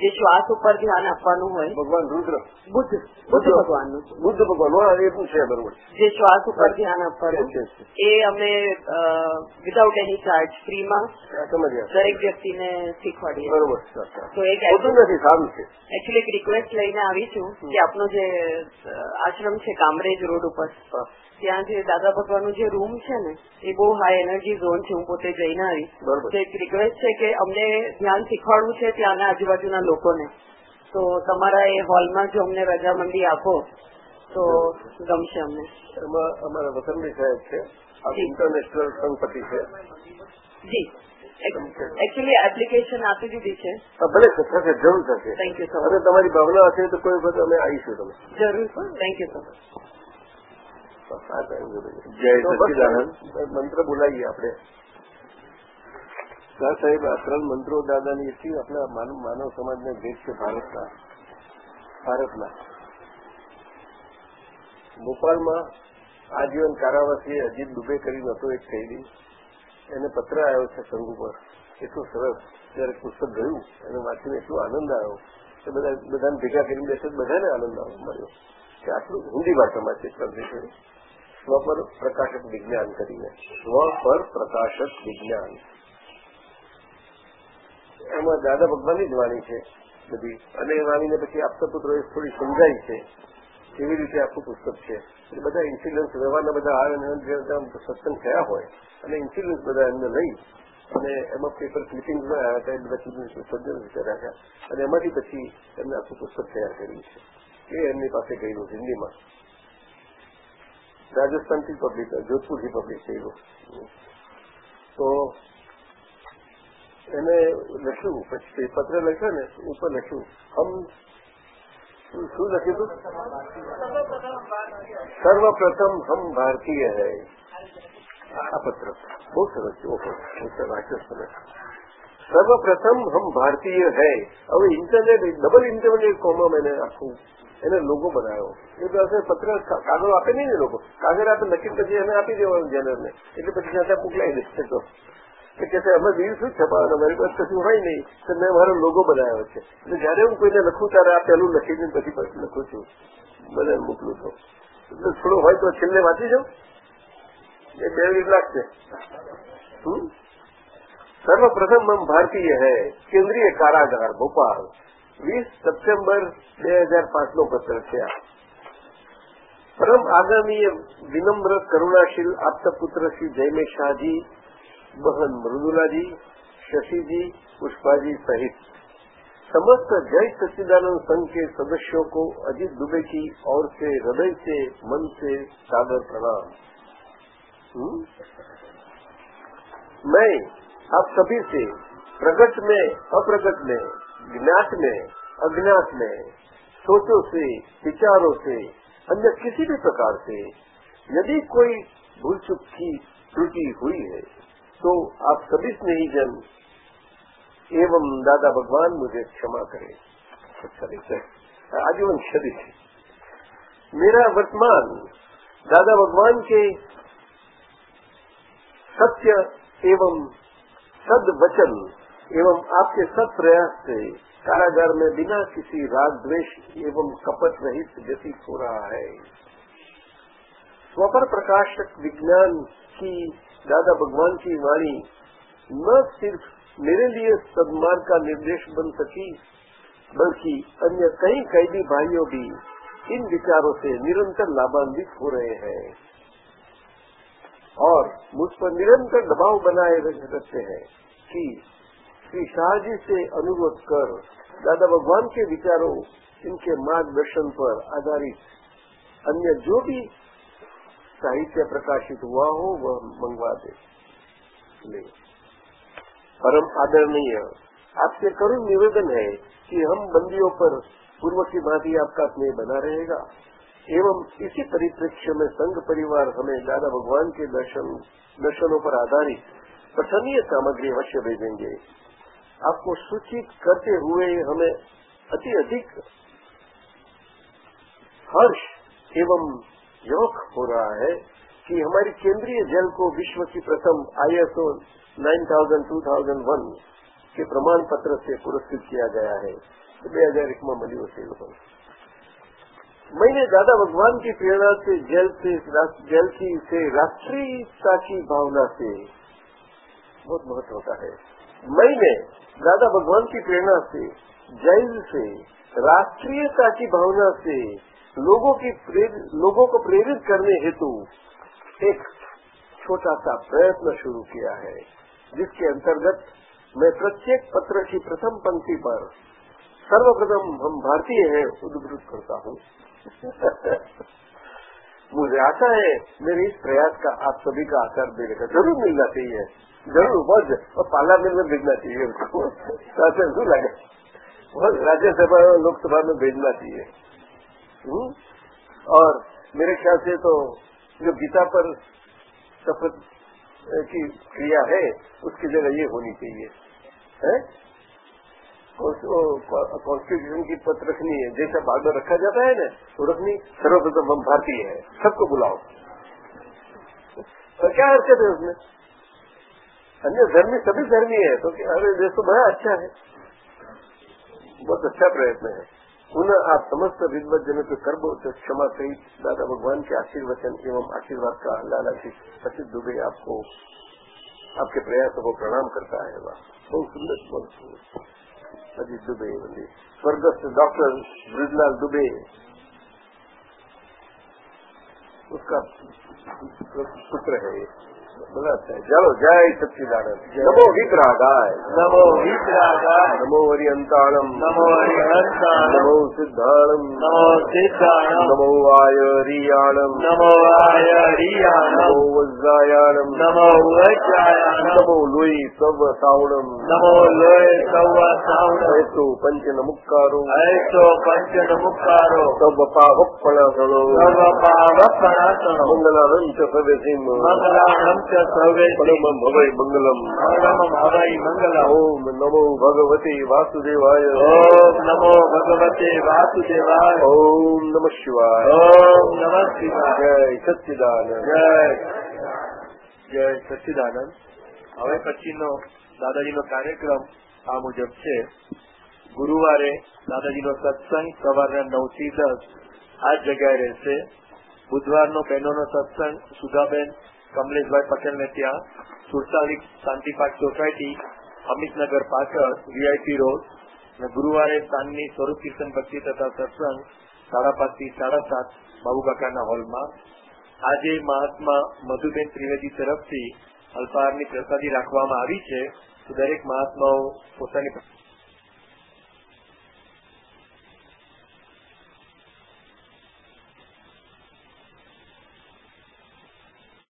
જે શ્વાસ ઉપર ધ્યાન આપવાનું હોય. ભગવાન રુદ્ર. બુદ્ધ. બુદ્ધ ભગવાનનું બુદ્ધ ભગવાન. એ પણ છે બરોબર. જે શ્વાસ ઉપર ધ્યાન આપવાનું. એ અમે વિધાઉટ એની ચાર્જ ફ્રીમાં દરેક વ્યક્તિને શીખવાડીએ. બરોબર તો એક નથી સારું છે. એકચ્યુઅલી એક રિક્વેસ્ટ લઈને આવી છું કે આપનો જે આશ્રમ છે કામરેજ રોડ ઉપર ત્યાં જે દાદા ભગવાન જે રૂમ છે ને એ બહુ હાઈ એનર્જી ઝોન છે હું પોતે જઈને આવી બરોબર. તો એક રિક્વેસ્ટ છે કે અમને ધ્યાન શીખવાડવું છે ત્યાંના આજુબાજુના લોકોને. તો તમારા એ હોલમાં જો અમને રજામંદી આપો તો ગમશે અમને. એમાં અમારા વસંતભાઈ સાહેબ છે. ઇન્ટરનેશનલ સંપત્તિ છે. જી. એકચુઅલી એપ્લિકેશન આપી દીધી છે. ભલે થશે જરૂર થશે. થેન્ક યુ સો અને તમારી ભાવના હશે તો કોઈ વખત અમે આવીશું તમે. જરૂર સર થેન્ક યુ સર જોડે. જય સચિદાનંદ. મંત્ર બોલાવીએ આપણે. શાહ સાહેબ, આ ત્રણ મંત્રો દાદાની એટલી આપણા માનવ માનવ સમાજને છે ભારતના. ભારતના. ભોપાલમાં આજીવન કારાવાસીએ અજીત દુબે કરીને હતો એક શૈલી. એને પત્ર આવ્યો છે સંઘ ઉપર. એટલું સરસ. જયારે પુસ્તક ગયું, એને વાંચીને એટલો આનંદ આવ્યો. કે બધા, બધાને ભેગા કરીને બેસે, બધાને આનંદ આવ્યો મળ્યો. કે આટલું હિન્દી ભાષામાં છે. સ્વ પર પ્રકાશક વિજ્ઞાન કરીને. સ્વ પર પ્રકાશક વિજ્ઞાન. એમાં દાદા ભગવાનની જ વાણી છે બધી. અને એ વાણીને પછી આપતા પુત્રોએ થોડી સમજાય છે કેવી રીતે આખું પુસ્તક છે. એટલે બધા ઇન્સ્યુરન્સ વ્યવહારના બધા આવે અને સત્સંગ થયા હોય અને ઇન્સ્યુરન્સ બધા એમને લઈ અને એમાં પેપર ક્લિપિંગ આવ્યા હતા, એ બધા ક્લિપિંગ સર્જન કર્યા હતા અને એમાંથી પછી એમને આખું પુસ્તક તૈયાર કર્યું છે. એ એમની પાસે ગયેલું હિન્દીમાં. રાજસ્થાનથી પબ્લિક જોધપુરથી પબ્લિક થયેલું. તો એને લખ્યું, પછી પત્ર લખ્યો ને, ઉપર લખ્યું. હમ શું- લખ્યું સર્વપ્રથમ હમ ભારતીય હૈ. આ પત્ર. બહુ સરસ વાંચ્યો સર્વપ્રથમ હમ ભારતીય હૈ. હવે ઇન્ટરનેટ, ડબલ ઇન્ટરનેટ કોમમાં એને આખું એને લોગો બનાવ્યો. એ પાસે પત્ર કાગળ આપે નહીં ને લોકો. કાગળ આપે લખી પછી એને આપી દેવાનું જનરલને એટલે પછી ત્યાં મોકલાવી એ કે છે અમે વીર શું છપાવે અમારી પાસે કશું હોય નહીં તો મેં મારો લોગો બનાવ્યો છે. એટલે જયારે હું કોઈને લખું, ત્યારે આ પહેલું લખીને પછી લખું છું. મને મોકલું છું. એટલે થોડું હોય તો છેલ્લે વાંચી જાઉં? એ બે મિનિટ લાગશે. સર્વપ્રથમ હમ ભારતીય હૈ, કેન્દ્રીય કારાગાર, ભોપાલ. વીસ સપ્ટેમ્બર બે હજાર પાંચ નો પત્ર છે આ. પરમ આગામી વિનમ્ર કરુણાશીલ આપતા પુત્ર શ્રી જયમેશ શાહજી بہن مردلا جی ششی جی پشپا جی سہیت سمست جی سچیدانند سنگھ کے سدسوں کو اجیت دوبے کی اور سے ہدے سے من سے سادر پرنام۔ میں آپ سبھی سے پرگٹ میں، اپرگٹ میں جنات میں اجنات میں، سوچوں سے وچاروں سے، اندر کسی بھی پرکار سے یعنی کوئی بھول چک کی ترٹی ہوئی ہے۔ है तो आप सभी स्नेहीजन एवं दादा भगवान मुझे क्षमा करें अच्छा लिखते हैं आजीवन क्षति मेरा वर्तमान दादा भगवान के सत्य एवं सद वचन एवं आपके सत प्रयास से कारागार में बिना किसी राग द्वेष एवं कपट रहित व्यतीत हो रहा है स्वपर प्रकाशक विज्ञान की دادا بھگوان کی وانی نہ صرف میرے لیے سدمار کا نردیش بن سکی، بلکہ انیہ کئی قیدی بھائیوں بھی ان وچاروں سے نرنتر لابھانوت ہو رہے ہیں۔ اور مجھ پر نرنتر دباؤ بنائے رکھتے ہیں کہ شری شاہ جی سے انوروھ کر دادا بھگوان کے وچاروں ان کے مارگ درشن پر آدھارت انیہ جو بھی प्रकाशित हुआ हो वह मंगवा दे ले परम आदरणीय आपसे करुण निवेदन है कि हम बंदियों पर पूर्व की भांति आपका स्नेह बना रहेगा एवं इसी परिप्रेक्ष्य में संघ परिवार हमें दादा भगवान के दर्शन दर्शनों पर आधारित पठनीय सामग्री अवश्य भेजेंगे आपको सूचित करते हुए हमें अति अधिक हर्ष एवं جوک ہو رہا ہے کہ ہماری کیندری جل کو وشو کی پرتم آئی ایس او نائن تھاؤزینڈ، ٹو تھاؤزینڈ ون کے پرمان پتر سے پورسکت کیا گیا ہے۔ بے ہزار اکما ملی وسیل میں نے دادا بھگوان کی پریرنا سے، جل سے جل کی سے راشٹریتا کی بھاونا سے بہت مہتو ہوتا ہے۔ میں نے دادا بھگوان کی پریرنا سے جیل سے راشٹریتا کی بھاؤنا سے لوگوں کی لوگوں کو پریرت کرنے ہیتو ایک چھوٹا سا پرتن شروع کیا ہے، جس کے انترگت میں پرتیک پتر کی پرتھم پنکتی پر سرو پردم ہم بھارتی ہیں ادبت کرتا ہوں۔ مجھے آتا ہے، میرے اس پریاس کا آپ سبھی کا آکار دینے کا ضرور ملنا چاہیے، ضرور بج اور پارلیمنٹ میں بھیجنا چاہیے۔ ان کو لگے۔ راجیہ سبھا لوک سبھا میں بھیجنا چاہیے۔ اور میرے خیال سے تو جو گیتا پر سفر کی کریا ہے، اس کی جگہ یہ ہونی چاہیے۔ کانسٹیٹیوشن کی پت رکھنی ہے۔ جیسا بعد میں رکھا جاتا ہے نا، وہ رکھنی سرو پرتم ہم بھارتی ہے۔ سب کو بلاؤ۔ تو کیا حرکت ہے اس میں؟ انیہ دھرمی سبھی دھرمی ہے تو ارے دیش تو بڑا اچھا ہے۔ بہت اچھا پریتن ہے۔ पुनः आप समस्त विद्वत जनों के कर्म से क्षमा सहित दादा भगवान के आशीर्वचन एवं आशीर्वाद का लाला प्रसिद्ध दुबे आपको आपके प्रयासों को प्रणाम करता है वह बहुत सुंदर बहुत सुंदर अजीत दुबे बंदी स्वर्गस्थ डॉक्टर ब्रजलाल दुबे उसका पुत्र है ચાલો જય સચિદાનંદ નમો વિતરાગાય નમો વિતરાગાય નમો હરિયંતાણમ નમો હરિહંતાણ નમો સિદ્ધાણમ નમો સિદ્ધાણ નમો વાય રિયાણમ નમો વાય રિયાણ નમો વજ્રાયાણમ નમો વજ્રાયાણ નમો લોહી સવ સાવણમ નમો લોહી સવ સાવણ હેતુ પંચન મુક્કારો હેતુ પંચન મુક્કારો સવ પાવપણા સણો સવ પાવપણા સણો મંગલારંચ સવે સિંહ મંગલારંચ સર્વે પરમમ મંગલમ પરમમ મંગલમ ઓમ નમો ભગવતે વાસુદેવાય ઓમ નમો ભગવતે વાસુદેવાય ઓમ નમ શિવાય ઓમ નમ શિવાય જય સચ્ચિદાનંદ જય જય સચ્ચિદાનંદ હવે પછીનો દાદાજીનો કાર્યક્રમ આ મુજબ છે. ગુરુવારે દાદાજીનો સત્સંગ સવારના નવથી દસ. આ જગ્યાએ રહેશે. બુધવારનો બહેનોનો સત્સંગ સુધાબેન કમલેશભાઈ પટેલને ત્યાં સુરસાલી શાંતિપાઠ સોસાયટી અમિતનગર પાછળ વીઆઈપી રોડ અને ગુરુવારે સાંજની સ્વરૂપ કીર્તન ભક્તિ તથા સત્સંગ સાડા પાંચથી સાડા સાત બાબુકાકાના હોલમાં. આજે મહાત્મા મધુબેન ત્રિવેદી તરફથી અલ્પાહારની પ્રસાદી રાખવામાં આવી છે. દરેક મહાત્માઓ પોતાની